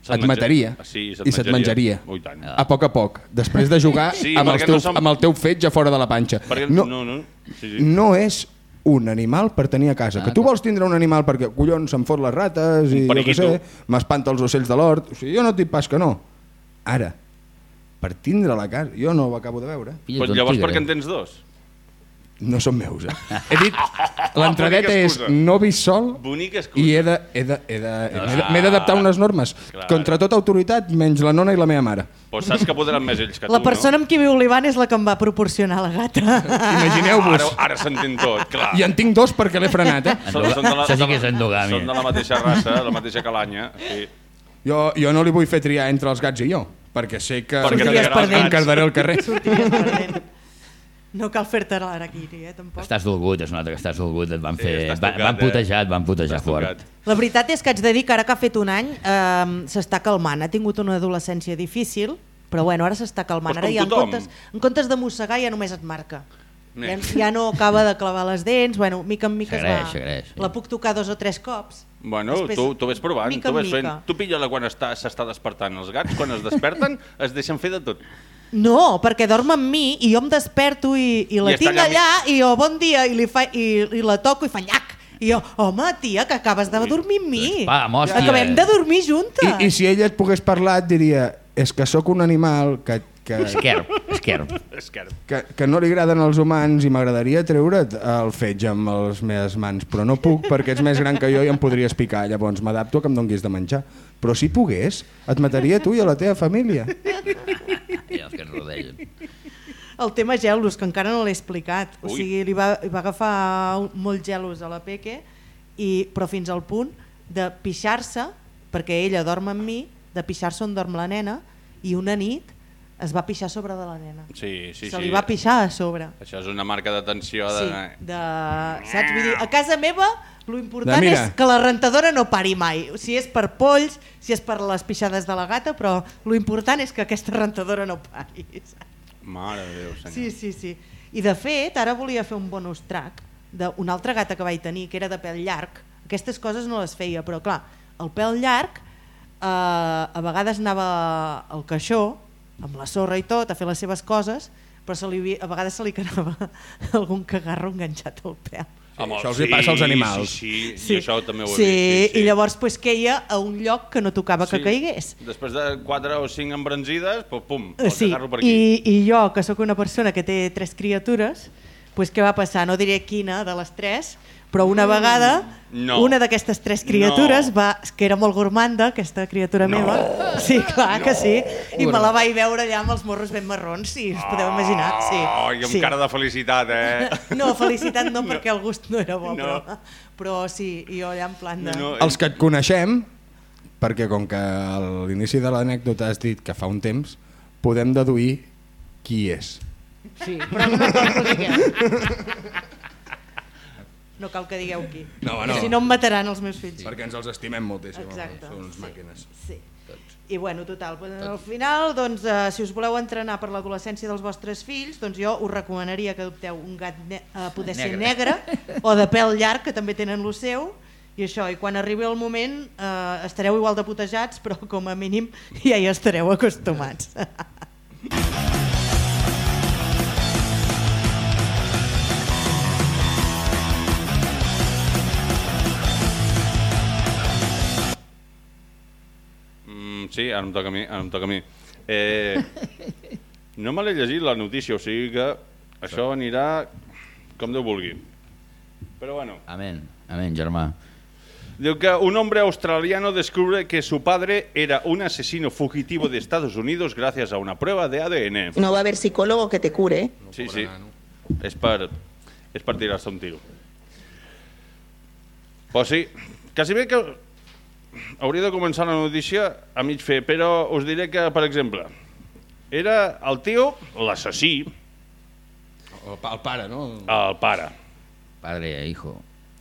et mataria Sí, se't i se't menjaria. menjaria. Ui, tant. A poc a poc, després de jugar Sí, amb, el teu, no som- amb el teu fetge fora de la panxa. Perquè, No, no, no, sí, sí. no és un animal per tenir a casa. Ah, que tu vols tindre un animal perquè, collons, se'm fot les rates i jo què sé, m'espanta els ocells de l'hort. O sigui, jo no et dic pas que no. Ara, per tindre la casa, jo no ho acabo de veure. Però llavors per què en tens dos? No són meus, eh? He dit, l'entradeta Bonica és excusa. no visc sol i he de- he de- he de- m'he d'adaptar a unes normes. Clar. Contra tota autoritat, menys la nona i la meva mare. Però saps que podran més ells que tu, La persona amb qui viu l'Ivan és la que em va proporcionar la gata. no? Imagineu-vos. Ara, ara s'entén tot, clar. I en tinc dos perquè l'he frenat, eh? Són, són de la, Això sí que és de la- endogàmia. Són de la mateixa raça, la mateixa calanya. Sí. Jo, jo no li vull fer triar entre els gats i jo, perquè sé que Perquè Sortiries t'agradarà els perdent. em cardaré al carrer. Sortiries perdent. No cal fer-te l'araquiri, eh, tampoc. Estàs dolgut, es nota que estàs dolgut, et van Sí, fer... estàs va- tocat, van eh? putejar, et van putejar fort. tocat. La veritat és que haig de dir que ara que ha fet un any eh, s'està calmant. Ha tingut una adolescència difícil, però bueno, ara s'està calmant. Pues Ara ja en comptes, en comptes de mossegar ja només et marca. Ja, ja no acaba de clavar les dents, bueno, mica en mica es va... sí. La puc tocar dos o tres cops. Bueno, Després, tu, tu ves provant, mica tu ves fent. Tu pilla-la quan està- s'està despertant. Els gats, quan es desperten, es deixen fer de tot. No, perquè dorm amb mi i jo em desperto i, i la I tinc allà allà i jo bon dia i, li fa, i, i la toco i fa nyac. I jo, home, tia, que acabes de dormir amb mi. Pam, hòstia. Acabem de dormir juntes. I, I si ella et pogués parlar, et diria és que sóc un animal que, que, Esquerp, esquerp. És que... que, no li agraden els humans i m'agradaria treure't el fetge amb les meves mans, però no puc perquè ets més gran que jo i em podries picar, llavors m'adapto a que em donguis de menjar. Però si pogués, et mataria tu i a la teva família. I els que ens rodegen. El tema gelos, que encara no l'he explicat. O Ui. sigui, li va, li va agafar molt gelos a la Peque, i, però fins al punt de pixar-se, perquè ella dorm amb mi, de pixar-se on dorm la nena, i una nit es va pixar sobre de la nena. Sí, sí, Se sí. li va pixar a sobre. Això és una marca d'atenció de... Sí, de, saps? Vull dir, a casa meva lo important és que la rentadora no pari mai. Si és per polls, si és per les pixades de la gata, però lo important és que aquesta rentadora no pari. [laughs] saps? Mare de Déu, senyor. Sí, sí, sí. I de fet, ara volia fer un bonus track d'una altra gata que vaig tenir, que era de pèl llarg. Aquestes coses no les feia, però clar, el pèl llarg eh, a vegades anava al caixó, amb la sorra i tot, a fer les seves coses, però se li, a vegades se li quedava [laughs] algun cagarro enganxat al pèl. Home, això els hi passa als animals. Sí, sí, sí, i això també ho he sí, vist. Sí, sí. i llavors pues, queia a un lloc que no tocava que caigués. Després de 4 o 5 embranzides, pues, pum, el Sí, cagarro per aquí. i, i jo, que sóc una persona que té tres criatures, pues, què va passar? No diré quina de les tres, però una vegada Mm, no. una d'aquestes tres criatures No. va, que era molt gourmanda, aquesta criatura No. meva, sí, clar No. que sí, i me la vaig veure allà amb els morros ben marrons, sí, us podeu imaginar. Sí, Oh, i amb sí. cara de felicitat, eh? No, felicitat [laughs] no, perquè el gust no era bo, No. però, però sí, i jo allà en plan de... No, Els que et coneixem, perquè com que a l'inici de l'anècdota has dit que fa un temps, podem deduir qui és. Sí, però no. No cal que digueu qui. No, no. Si no em mataran els meus fills. Perquè ens els estimem moltíssim. Exacte. Són uns sí, màquines. Sí. I bueno, total, pues, al final, doncs, eh, si us voleu entrenar per l'adolescència dels vostres fills, doncs jo us recomanaria que adopteu un gat ne eh, poder ser Negre. negre o de pèl llarg, que també tenen lo seu, i això, i quan arribi el moment eh, estareu igual de putejats, però com a mínim ja hi estareu acostumats. [laughs] sí, ara em toca a mi. Ara em toca a mi. Eh, no me l'he llegit la notícia, o sigui que això anirà com Déu vulgui. Però bueno, Amén, amén, germà. diu que un hombre australiano descubre que su padre era un asesino fugitivo de Estados Unidos gracias a una prueba de ADN. No va a haver psicólogo que te cure. Sí, sí. És per, és per tirar-se un tiro. Pues sí, quasi bé que hauria de començar la notícia a mig fer, però us diré que, per exemple, era el tio, l'assassí, El, pa- el pare, no? el pare. Padre e hijo.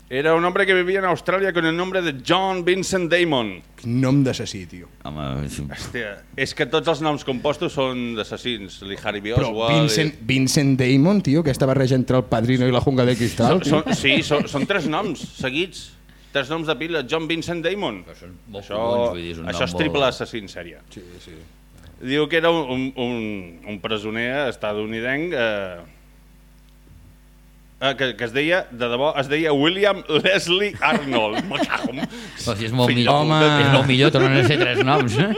Era un hombre que vivia en Austràlia con el nombre de John Vincent Damon. Quin nom d'assassí, tio. Home, és- Hòstia, és que tots els noms compostos són d'assassins. Lee Harvey Però Oswald... Vincent, Vincent Damon, tio, aquesta barreja entre el padrino i la junga de cristal. Són, són, sí, són, són tres noms seguits. Tres noms de pila. John Vincent Damon. són molt Això, comuns, vull dir, és un això és molt- triple assassí en sèrie. Sí, sí. Diu que era un, un, un, presoner estadounidenc eh, eh, que, que es deia, de debò, es deia William Leslie Arnold. [laughs] Però si és molt Fill millor, puta, és molt millor, tornen a ser tres noms. Eh?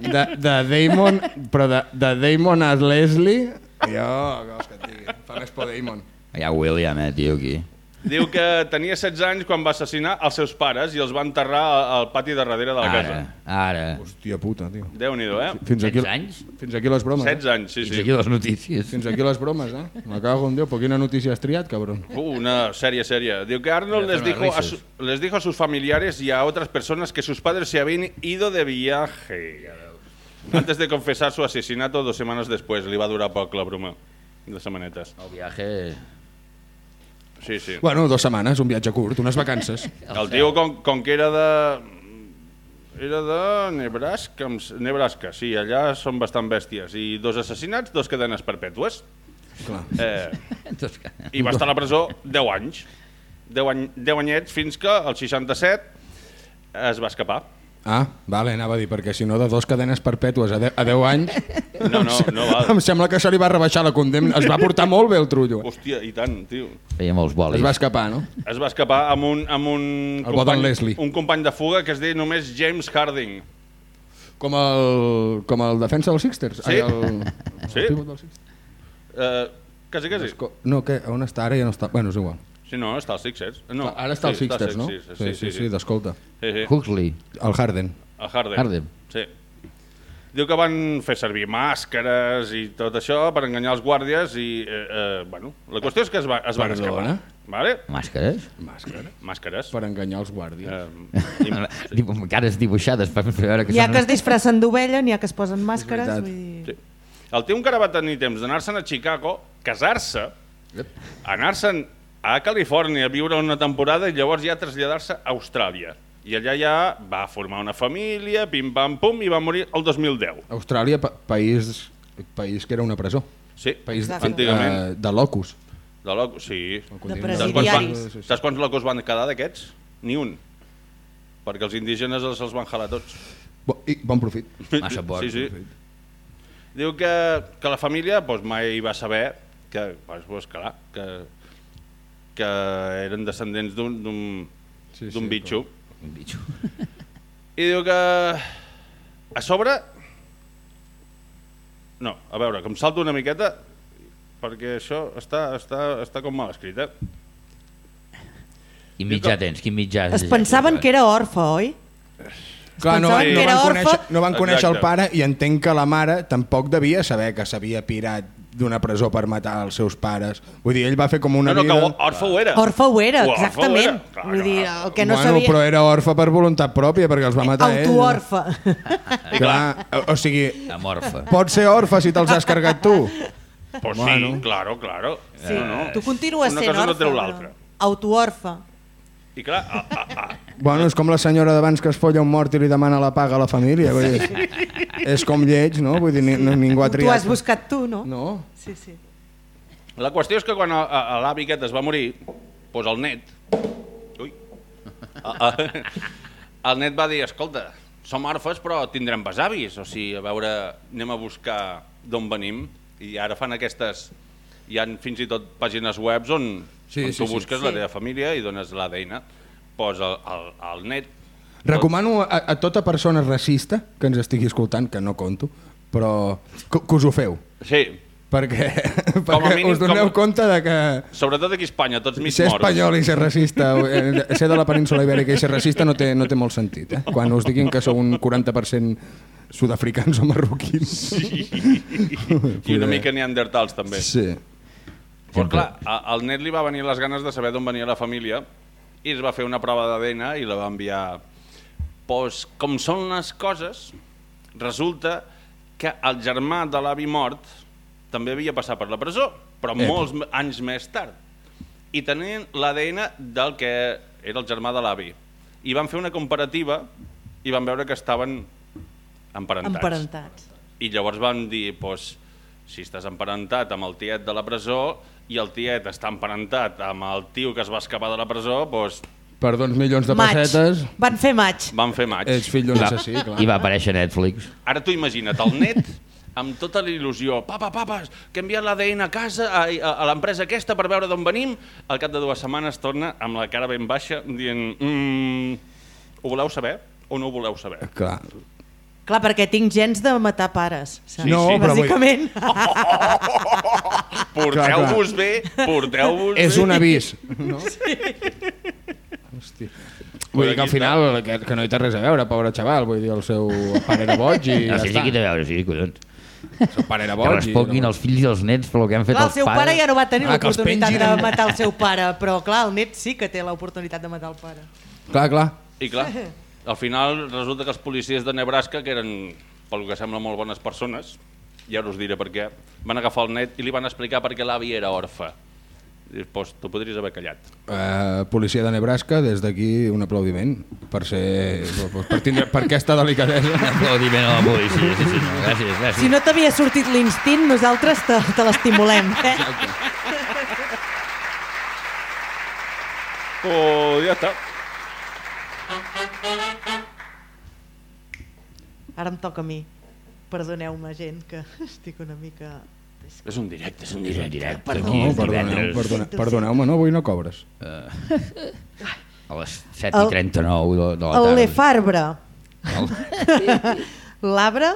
De, de Damon, però de, de Damon a Leslie, jo, què vols que et digui? Fa més por Damon. Hi ha William, eh, tio, aquí. Diu que tenia 16 anys quan va assassinar els seus pares i els va enterrar al- al pati de darrere de la Ara, casa. ara. Hòstia puta, tio. Déu-n'hi-do, eh? Fins aquí, 16 anys? fins aquí les bromes. 16 Eh? anys, sí, Fins sí. aquí les notícies. Fins aquí les bromes, eh? Me cago en Déu, però quina notícia has triat, cabron. Uh, una serie seria. Diu que Arnold les dijo, a su- les dijo a sus familiares y a otras personas que sus padres se habían ido de viaje. Antes de confesar su asesinato dos semanas después. Li va durar poc la broma de setmanetes. El viatge... Sí, sí. Bueno, dues setmanes, un viatge curt, unes vacances. [laughs] El tio, com, com que era de... Era de Nebraska, Nebraska, sí, allà són bastant bèsties. I dos assassinats, dos cadenes perpètues. Clar. Eh, [laughs] I va estar a la presó 10 anys. 10, any, 10 anyets fins que el 67 es va escapar. Ah, vale, anava a dir, perquè si no de dos cadenes perpètues a 10, a 10 anys, No, no, no val. em sembla que se li va rebaixar la condemna. Es va portar molt bé el trullo. Hòstia, i tant, tio. Feia molts bolis. Es va escapar, no? Es va escapar amb un, amb un, El d'en Leslie. un company de fuga que es deia només James Harding. Com el, com el defensa dels Sixers. Sí. Ai, el, Sí. el pivot dels Sixers. Eh, quasi, quasi. Esco- No, què? On està ara? Ja no està. Bueno, és igual. Sí, no, està als Sixers. No, ara està als sí, Sixers, no? Sí, sí, sí, sí, d'escolta. sí, sí. Huxley. El Harden. El Harden. Harden. Sí. Diu que van fer servir màscares i tot això per enganyar els guàrdies i, eh, eh, bueno, la qüestió és que es, va, es van Perdona? escapar. Vale? Màscares? Màscara. Màscares. Per enganyar els guàrdies. Eh, [laughs] i, Diu, cares dibuixades per fer veure que N'hi ha són... que es disfressen d'ovella, n'hi ha que es posen màscares. Vull dir... Sí. El tio encara va tenir temps d'anar-se'n a Chicago, casar-se, anar-se'n a Califòrnia a viure una temporada i llavors ja traslladar-se a Austràlia. I allà ja va formar una família, pim-pam-pum, i va morir el 2010. Austràlia, pa país, país que era una presó. Sí, País Exacte. antigament. eh, de locus. De loco, sí. De continent. Saps presidiaris. saps quants locos van quedar d'aquests? Ni un. Perquè els indígenes els, els van jalar tots. Bo, i, bon profit. [laughs] Massa poc. Sí, sí. Diu que, que la família doncs, mai va saber que, doncs, pues, clar, que, que eren descendents d'un d'un Sí, d'un sí, bitxo. Un bitxo. [laughs] I diu que a sobre... No, a veure, que em salto una miqueta perquè això està, està, està com mal escrit, eh? Quin mitjà tens? Quin mitjà Es pensaven que era orfe, oi? Clar, no, van, que no, era van conèixer, no van conèixer el Exacte. pare i entenc que la mare tampoc devia saber que s'havia pirat d'una presó per matar els seus pares. Vull dir, ell va fer com una No, no, que vida... orfe ho era. Orfe ho era, Orfe ho exactament. era. Clar, Vull dir, el que no bueno, sabia... però era orfe per voluntat pròpia, perquè els va matar ell. Autoorfe. Clar, o, o sigui, Amorfa. pots ser orfe si te'ls has carregat tu. Pues Bueno. sí, claro, claro. Sí. No, no. Tu continues Una sent cosa no treu l'altra. Autoorfe. I clar, a, a, a, Bueno, és com la senyora d'abans que es folla un mort i li demana la paga a la família. Vull dir, és com lleig, no? Vull dir, ni, no, ningú ha Tu triat. has buscat tu, no? No. Sí, sí. La qüestió és que quan l'avi aquest es va morir, doncs el net... Ui. El net va dir, escolta, som orfes però tindrem besavis, o sigui, a veure, anem a buscar d'on venim, i ara fan aquestes... Hi han fins i tot pàgines webs on, Sí, on sí, tu sí. busques Sí. la teva família i dones l'ADN, posa el, el, el net... Recomano a, a tota persona racista que ens estigui escoltant, que no conto, però que, que us ho feu. Sí, Perquè, [laughs] perquè mínim, us doneu com- compte de que sobretot aquí a Espanya, tots mig ser morts. espanyol i ser racista, [laughs] eh, ser de la península ibèrica i ser racista no té, no té molt sentit. Eh? Quan us diguin que sou un 40% sud-africans o marroquins. Sí. [laughs] I una mica neandertals també. Sí. Però clar, al net li va venir les ganes de saber d'on venia la família i es va fer una prova d'ADN i la va enviar. Pues, com són les coses, resulta que el germà de l'avi mort també havia passat per la presó, però Ep. molts anys més tard. i tenien l'ADN del que era el germà de l'avi. I van fer una comparativa i van veure que estaven emparentats. Emparentats. I llavors van dir, doncs, si estàs emparentat amb el tiet de la presó i el tiet està emparentat amb el tio que es va escapar de la presó, doncs Per dos milions de Maig. pessetes Van fer maig. van fer maig. ets fill d'un assassí, clar. I va aparèixer Netflix. Ara tu imagina't, el net amb tota la il·lusió, papa, papa, que he enviat l'ADN a casa, a, a, a l'empresa aquesta per veure d'on venim, al cap de dues setmanes torna amb la cara ben baixa dient mm, ho voleu saber o no ho voleu saber? Clar. Clar, perquè tinc gens de matar pares. saps? No, sí. però vull- Bàsicament. [laughs] Porteu-vos bé, porteu-vos bé. És un avís. No? [laughs] Hosti. Vull dir que al final que, que no hi té res a veure, pobre xaval, vull dir, el seu pare era boig i No ja si està. aquí té a veure, sí, collons. El seu pare era Que boig. responguin i... els fills i els nets pel que han fet Clar, el els seu pares. pare ja no va tenir Ah, que l'oportunitat de matar el seu pare, però clar, el net sí que té l'oportunitat de matar el pare. Clar, clar. I clar, [laughs] al final resulta que els policies de Nebraska, que eren, pel que sembla, molt bones persones, i ara us diré per què, van agafar el net i li van explicar per què l'avi era orfe. I doncs, tu podries haver callat. Uh, policia de Nebraska, des d'aquí un aplaudiment per ser... per, tindre, per aquesta delicadesa. Aplaudiment a la policia, sí, sí, no, gràcies, gràcies. Si no t'havia sortit l'instint, nosaltres te, te l'estimulem. Eh? Oh, ja està. Ara em toca a mi. Perdoneu-me, gent, que estic una mica... És un directe, és un És directe. directe, Perdó. aquí, No, perdoneu, perdoneu, perdoneu-me, no, avui no cobres. a les 7 i 39 de, de la El tarda. lefarbre. L'arbre,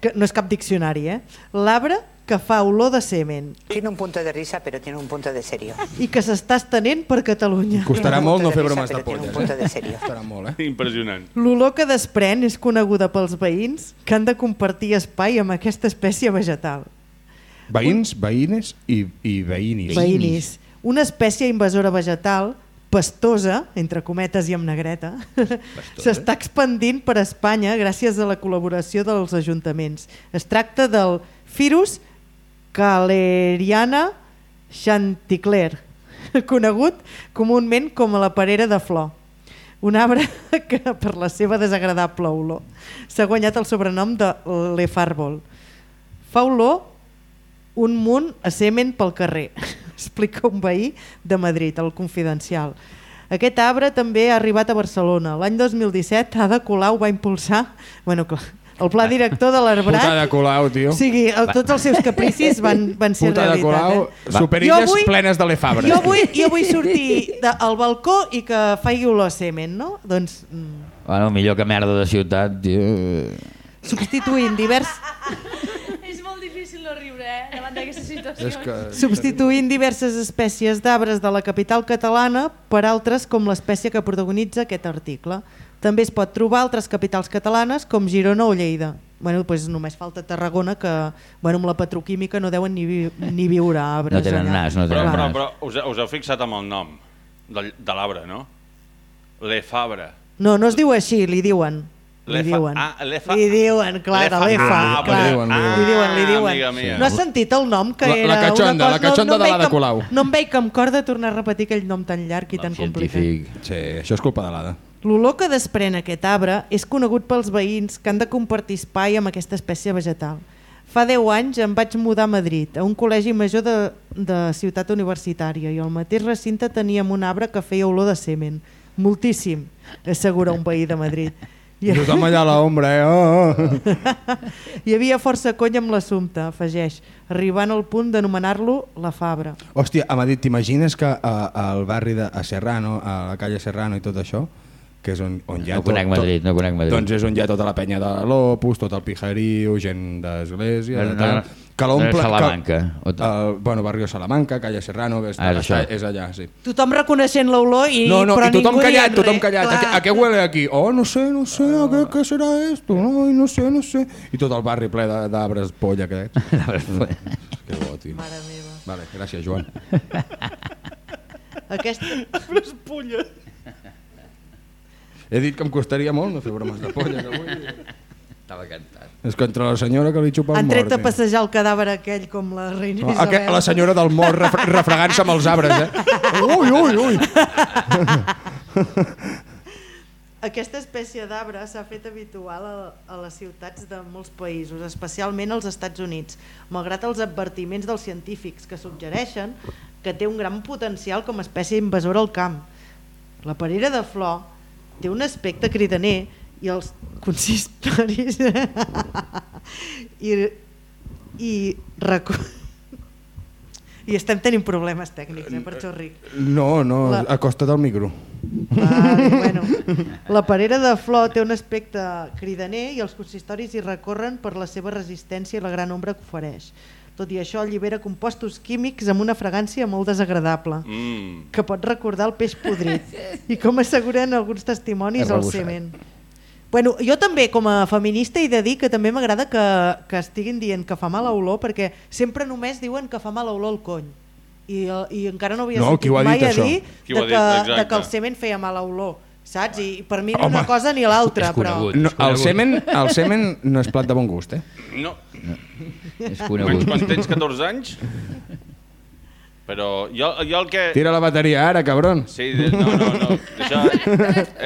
que no és cap diccionari, eh? L'arbre que fa olor de semen Tiene un punto de risa, pero tiene un punto de serio. i que s'està estenent per Catalunya. Costarà molt no fer bromes de pero tiene un polles, punto eh? de serio. Costarà molt, eh? Impressionant. L'olor que desprèn és coneguda pels veïns que han de compartir espai amb aquesta espècie vegetal. Veïns, veïnes i, i veïnis. Veïnis. Una espècie invasora vegetal pastosa, entre cometes i amb negreta, s'està expandint per Espanya gràcies a la col·laboració dels ajuntaments. Es tracta del Firus Caleriana chanticler, [laughs] conegut comunament com a la perera de flor. Un arbre [laughs] que, per la seva desagradable olor, s'ha guanyat el sobrenom de l'efàrbol. Fa olor un munt a semen pel carrer, [laughs] explica un veí de Madrid, al Confidencial. Aquest arbre també ha arribat a Barcelona. L'any 2017 Ada Colau va impulsar bueno, clar, el pla director de Puta de l'arbrat. Colau, tio. O sigui, el, tots els seus capricis van, van ser Puta de realitat. Colau, eh? superilles vull- plenes de l'efabres. Jo vull, jo vull sortir de, al balcó i que faci olor a semen, no? Doncs mm, Bueno, millor que merda de ciutat, tio. substituint divers, És molt difícil no riure, eh? Davant d'aquesta situació. És que... substituint diverses espècies d'arbres de la capital catalana per altres com l'espècie que protagonitza aquest article. També es pot trobar altres capitals catalanes com Girona o Lleida. Bueno, doncs només falta Tarragona que bueno, amb la petroquímica no deuen ni, vi ni viure arbres. No tenen allà. nas, no Però, tenen però, nas. però us, us heu fixat amb el nom de, de l'arbre, no? L'efabra. No, no es diu així, li diuen. Li diuen. ah, lefa- Li diuen, clar, Lefa- l'EFA. Ah, clar. li diuen, li diuen. Li diuen, li diuen. Amiga mia. No has sentit el nom que La- era la cachonda, una cosa... la cachonda em de veig l'Ada Colau. No em veig que em cor de tornar a repetir aquell nom tan llarg i tan complicat. Sí, això és culpa de l'Ada. L'olor que desprèn aquest arbre és conegut pels veïns que han de compartir espai amb aquesta espècie vegetal. Fa 10 anys em vaig mudar a Madrid, a un col·legi major de, de ciutat universitària, i al mateix recinte teníem un arbre que feia olor de semen. Moltíssim, assegura un veí de Madrid. [laughs] I, Tothom allà a l'ombra, eh? Oh, [laughs] hi havia força conya amb l'assumpte, afegeix, arribant al punt d'anomenar-lo la Fabra. Hòstia, a Madrid, t'imagines que a- al barri de a Serrano, a la calle Serrano i tot això, que és on, on hi ha No conec Madrid, no conec Madrid. Doncs és on hi ha tota la penya de l'Opus, tot el pijarío, gent d'església, No, de no, tal, no. que l'omple... No Salamanca, o Que, tal. el, bueno, barri de Salamanca, calle Serrano, que és, Ah, és és allà, sí. Tothom reconeixent l'olor i No, no, però i tothom callat, tothom res. callat. ¿A qué, Clar. a qué huele aquí? Oh, no sé, no sé, ¿a qué, qué será esto? Ay, no sé, no sé. I tot el barri ple de- d'arbres polla aquests. [laughs] [laughs] que bo, tio. Mare meva. Vale, gràcies, Joan. Aquest... He dit que em costaria molt no fer bromes de polla. Que avui... Estava cantat. És contra la senyora que li xupa el Han tret mort. a passejar el cadàver aquell com la reina Isabel. aqu- la senyora del mort refre [laughs] refregant-se amb els arbres, eh? Ui, ui, ui! [laughs] Aquesta espècie d'arbre s'ha fet habitual a, a les ciutats de molts països, especialment als Estats Units, malgrat els advertiments dels científics que suggereixen que té un gran potencial com a espècie invasora al camp. La perera de flor té un aspecte cridaner i els consistoris [laughs] i, i recu... i estem tenint problemes tècnics, eh, per això ric. No, no, La- acosta't al micro. Vale, bueno. [laughs] La perera de flor té un aspecte cridaner i els consistoris hi recorren per la seva resistència i la gran ombra que ofereix. Tot i això, allibera compostos químics amb una fragància molt desagradable, Mm. que pot recordar el peix podrit, [laughs] i com asseguren alguns testimonis al semen. Bueno, jo també, com a feminista, he de dir que també m'agrada que, que estiguin dient que fa mala olor, perquè sempre només diuen que fa mala olor al cony. I, eh, i encara no havia No, sentit mai dit, a això? dir Qui de que? Exacte. de que el semen feia mala olor, saps? I per mi ni Home. una cosa ni l'altra, però... No, el, semen, el semen no és plat de bon gust, eh? No, És conegut. quan tens 14 anys. Però jo, jo el que... Tira la bateria ara, cabron. Sí, no, no, no. Això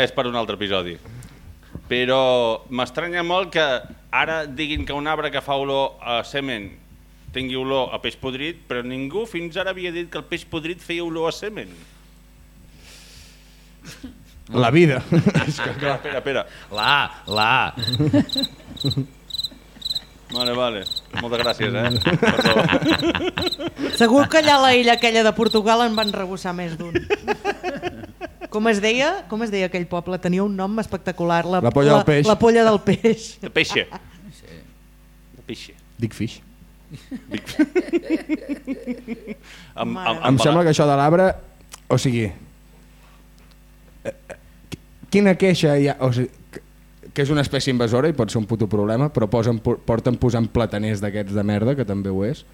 és per un altre episodi. Però m'estranya molt que ara diguin que un arbre que fa olor a semen tingui olor a peix podrit, però ningú fins ara havia dit que el peix podrit feia olor a semen. La vida. [laughs] Espera, espera. La, la. Vale, vale. Moltes gràcies, eh? Perdó. Segur que allà a la illa aquella de Portugal en van rebussar més d'un. Com es deia? Com es deia aquell poble? Tenia un nom espectacular. La polla del peix. La polla del peix. De peixe. De peixe. Dic fish. Amb, Mare. amb, Em sembla que això de l'arbre... O sigui... eh, eh, Quina queixa hi ha... O sigui, que- és una espècie invasora i pot ser un puto problema, però posen, porten posant plataners d'aquests de merda, que també ho és,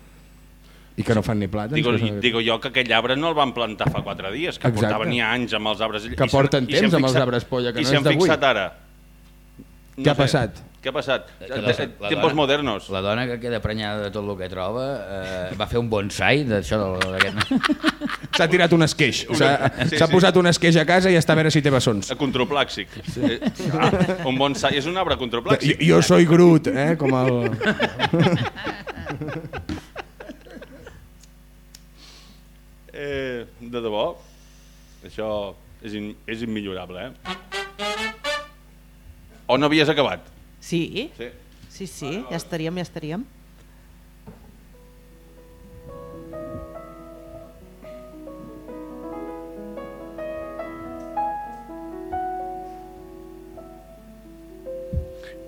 i que no fan ni plàtans. Digo, digo jo que aquell arbre no el van plantar fa quatre dies, que Exacte. portaven ja anys amb els arbres. i Que s'han- porten i temps amb els fixat- arbres polla, que i no és han d'avui. fixat ara. Què ha passat? Què ha passat? La- de- la Tempos dona- modernos. La dona que queda prenyada de tot el que troba eh, va fer un bonsai d'això. [laughs] S'ha tirat un esqueix. S'ha Sí, s'ha sí. posat un esqueix a casa i està a veure si té bessons. A controplàxic. Eh, ah, un bonsai és un arbre Jo, controplàxic. jo soy Groot, eh? Com el... [laughs] Eh, de debò, això és, in, és immillorable, eh? O no havies acabat? Sí, Sí. sí, sí, ja estaríem, ja estaríem.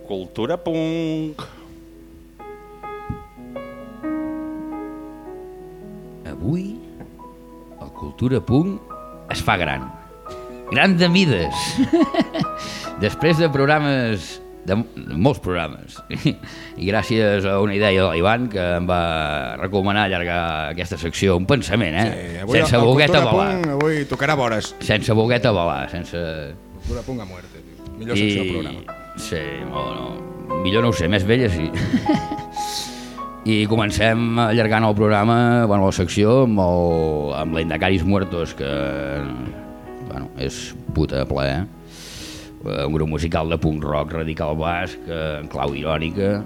Cultura punk. Avui, el Cultura Punk es fa gran. Gran de mides. [laughs] Després de programes, de, de molts programes, [laughs] i gràcies a una idea de l'Ivan que em va recomanar allargar aquesta secció, un pensament, eh? sense el voler Cultura avalar. Punk avui tocarà vores. Sense voler avalar, sense... Cultura Punk a muerte. tio. Millor secció del programa. Sí, molt, no. millor no ho sé, més vella sí. [laughs] I comencem allargant el programa, bueno, la secció, amb, el, amb l'Indacaris Muertos, que bueno, és puta plaer. Eh, Un grup musical de punk rock radical basc, eh, en clau irònica,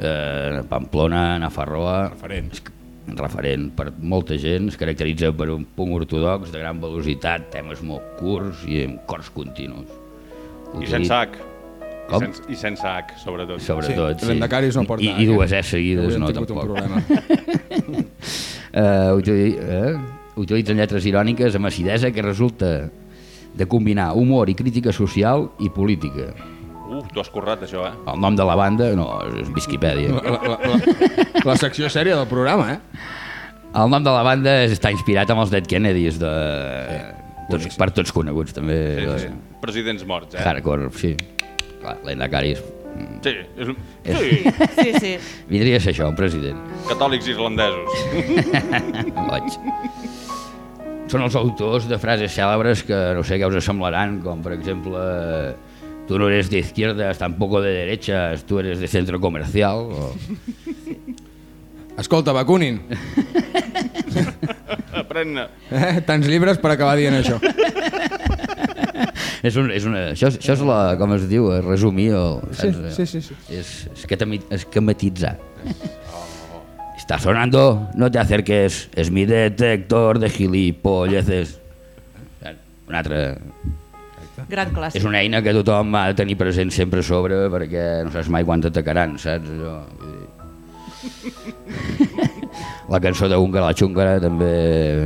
eh, Pamplona, Nafarroa... Referent. Referent per molta gent, es caracteritza per un punk ortodox de gran velocitat, temes molt curts i amb cors continus. I sense H. Com? I sense, I sense H, sobretot. Sobretot, Sí, l'Endacaris no porta I, I H. dues S seguides no, tingut un tampoc. problema. [laughs] Uh, eh? Utilitzen lletres iròniques amb acidesa que resulta de combinar humor i crítica social i política. Uh, t'ho has currat, això, eh? El nom de la banda, no, és Wikipedia. La, la, la, la secció sèria del programa, eh? El nom de la banda està inspirat amb els Dead Kennedys, de... tots, per tots coneguts també. Sí, de sí. Presidents morts, eh? Hardcore, sí. Clar, l'Endacaris. mm, Sí, és, És- sí, Sí, sí. Vindria a ser això, un president. catòlics irlandesos. [laughs] Boig. Són els autors de frases cèlebres que no sé què us semblaran, com per exemple tú no eres de izquierdas, tampoco de derechas, tú eres de centro comercial. O... Escolta, Bakunin, [laughs] Aprèn-ne. eh? tants llibres per acabar dient això. és un, és una, això, és- això és la, com es diu, resumir o... Sí, sí, sí, sí. És esquetami- esquematitzar. Está sonando, no te acerques, es mi detector de gilipolleces. Un altre... Gran clàssic. És una eina que tothom ha de tenir present sempre a sobre perquè no saps mai quan t'atacaran, saps? Allò, dir. [laughs] La cançó d'Unga la Xúngara, també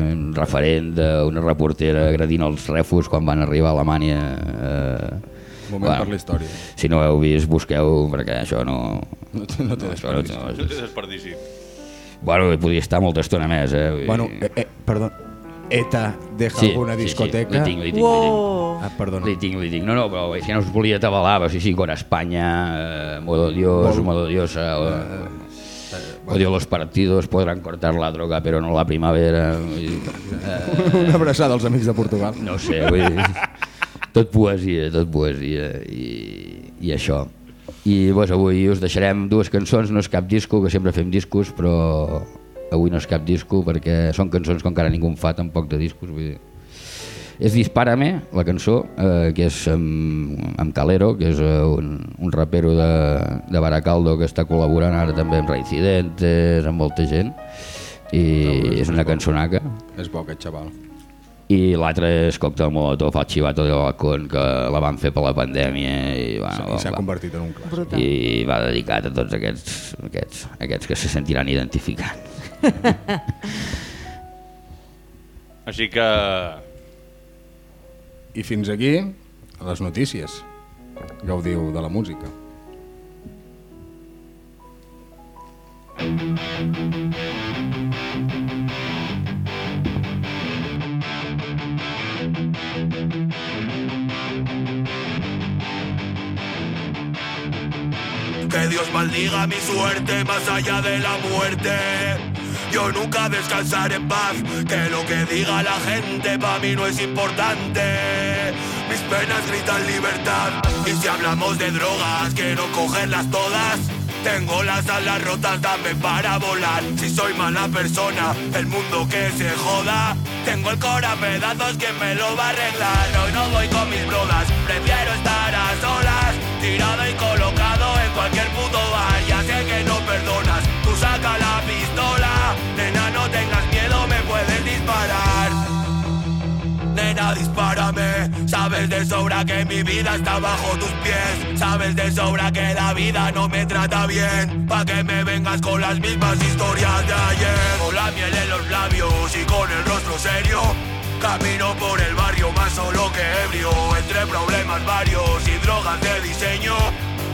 un referent d'una reportera agredint els refus quan van arribar a Alemanya. Eh, Moment per la història. Si no ho heu vist, busqueu, perquè això no... No té, no té això no, desperdici. no, No té desperdici. Bueno, podria estar molta estona més, eh? Vull Bueno, eh, eh, perdó. ETA deja Sí, alguna sí, sí, discoteca? li tinc, li tinc, li tinc. Wow. Ah, perdona. Li tinc, li tinc. No, no, però és que no us volia atabalar, però sí, sí, con España, eh, modo Dios, Vol- modo diosa, o, odio los partidos, podran cortar la droga, però no la primavera. vull dir, Una abraçada als amics de Portugal. No sé, vull dir, tot poesia, tot poesia i, i això. I doncs, avui us deixarem dues cançons, no és cap disco, que sempre fem discos, però avui no és cap disco perquè són cançons que encara ningú en fa tampoc de discos. Vull dir. És Dispárame, la cançó, eh, que és amb, amb Calero, que és eh, un, un rapero de, de Baracaldo que està col·laborant ara també amb Reincidentes, amb molta gent, i és una cançonaca. És bo aquest xaval. I l'altre és Còctel Molotov, el Chivato de Balcón, que la van fer per la pandèmia i, bueno, s'ha convertit en un clàssic. Brutal. i va dedicat a tots aquests, aquests, aquests que se sentiran identificats. [laughs] Així que... I fins aquí les notícies. Gaudiu de la música. Maldiga mi suerte más allá de la muerte. Yo nunca descansaré en paz, que lo que diga la gente para mí no es importante. Mis penas gritan libertad. Y si hablamos de drogas, quiero cogerlas todas. Tengo las alas rotas, dame para volar. Si soy mala persona, el mundo que se joda. Tengo el cora pedazos, que me lo va a arreglar? Hoy no voy con mis brodas, prefiero estar a solas. Tirado y colocado en cualquier puto bar. Ya sé que no perdonas, tú saca la pistola. Nena, no tengas miedo, me puedes disparar. Nena, dispárame. Sabes de sobra que mi vida está bajo tus pies. Sabes de sobra que la vida no me trata bien. Pa' que me vengas con las mismas historias de ayer. Con la miel en los labios y con el rostro serio. Camino por el barrio más solo que ebrio. Entre problemas varios y drogas de diseño.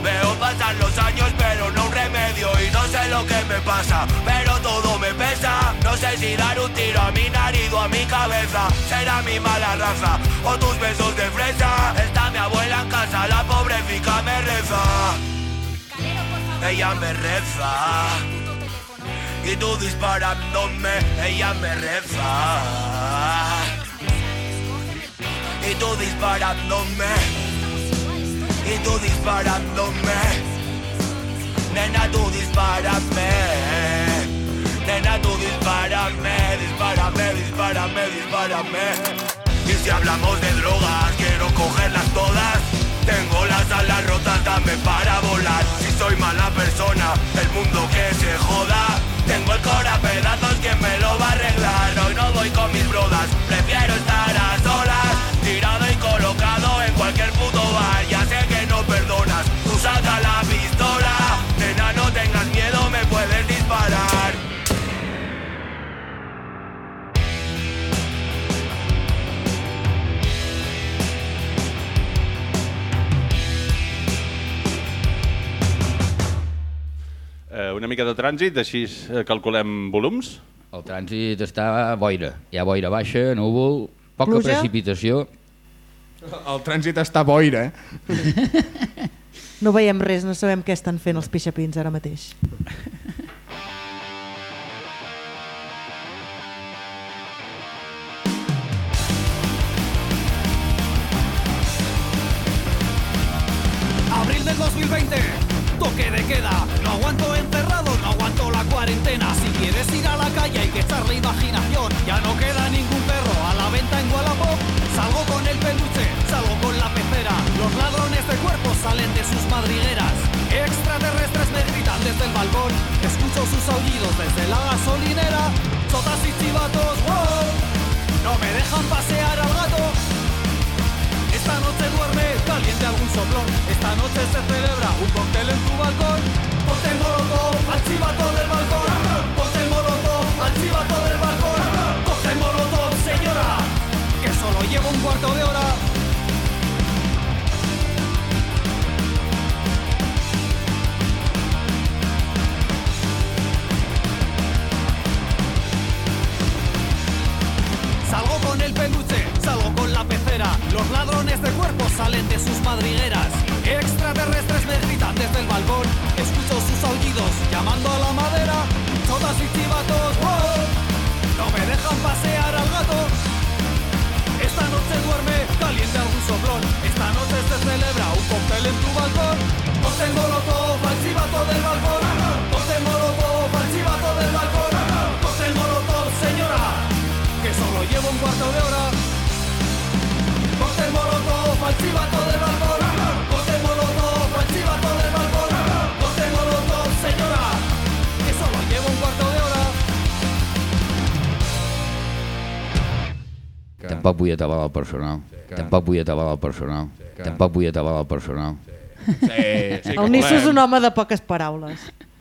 Veo pasar los años pero no un remedio y no sé lo que me pasa, pero todo me pesa. No sé si dar un tiro a mi nariz o a mi cabeza, será mi mala raza o tus besos de fresa. Está mi abuela en casa, la pobrecita me reza. Ella me reza. Y tú disparándome, ella me reza. Y tú disparándome. Y tú disparándome. Nena, tú dispárame. Nena, tú dispárame. Dispárame, dispárame, dispárame. Y si hablamos de drogas Quiero cogerlas todas. Tengo las alas rotas, dame para volar. Si soy mala persona El mundo que se joda. Tengo el cora pedazos que me lo va a arreglar Hoy no voy con mis brodas Prefiero estar a solas una mica de trànsit, així eh, calculem volums. El trànsit està boira. Hi ha boira baixa, núvol, poca Pluja? precipitació. El trànsit està boira, eh? [laughs] No veiem res, no sabem què estan fent els pixapins ara mateix. toque de queda. Quieres ir a la calle hay que echarle imaginación. Ya no queda ningún perro a la venta en Wallapop. Salgo con el peluche, salgo con la pecera. Los ladrones de cuerpos salen de sus madrigueras. Extraterrestres me gritan desde el balcón. Escucho sus aullidos desde la gasolinera. Sotas y chivatos, wow. No me dejan pasear al gato. Esta noche duerme caliente algún soplón. Esta noche se celebra un cóctel en tu balcón. Ponte el al chivato del balcón. Al chivato del balcón. Ponte el señora, que solo llevo un cuarto de hora. Salgo con el peluche, salgo con la pecera. Los ladrones de cuerpos salen de sus madrigueras. Extraterrestres me gritan desde el balcón. Escucho sus aullidos llamando a la madera. Todas chivatos, wow. No me dejan pasear al gato. Esta noche duerme caliente algún soplón. Esta noche se celebra un cóctel en tu balcón. Ponte el molotov al chivato del balcón. Ponte el molotov al chivato del balcón. Ponte el molotov, señora que solo llevo un cuarto de hora. Ponte el molotov al chivato del balcón. Tampoc vull atabalar el personal. Tampoc vull atabalar el personal. Tampoc vull atabalar el personal. Sí, sí, El Nisso és un home de poques paraules.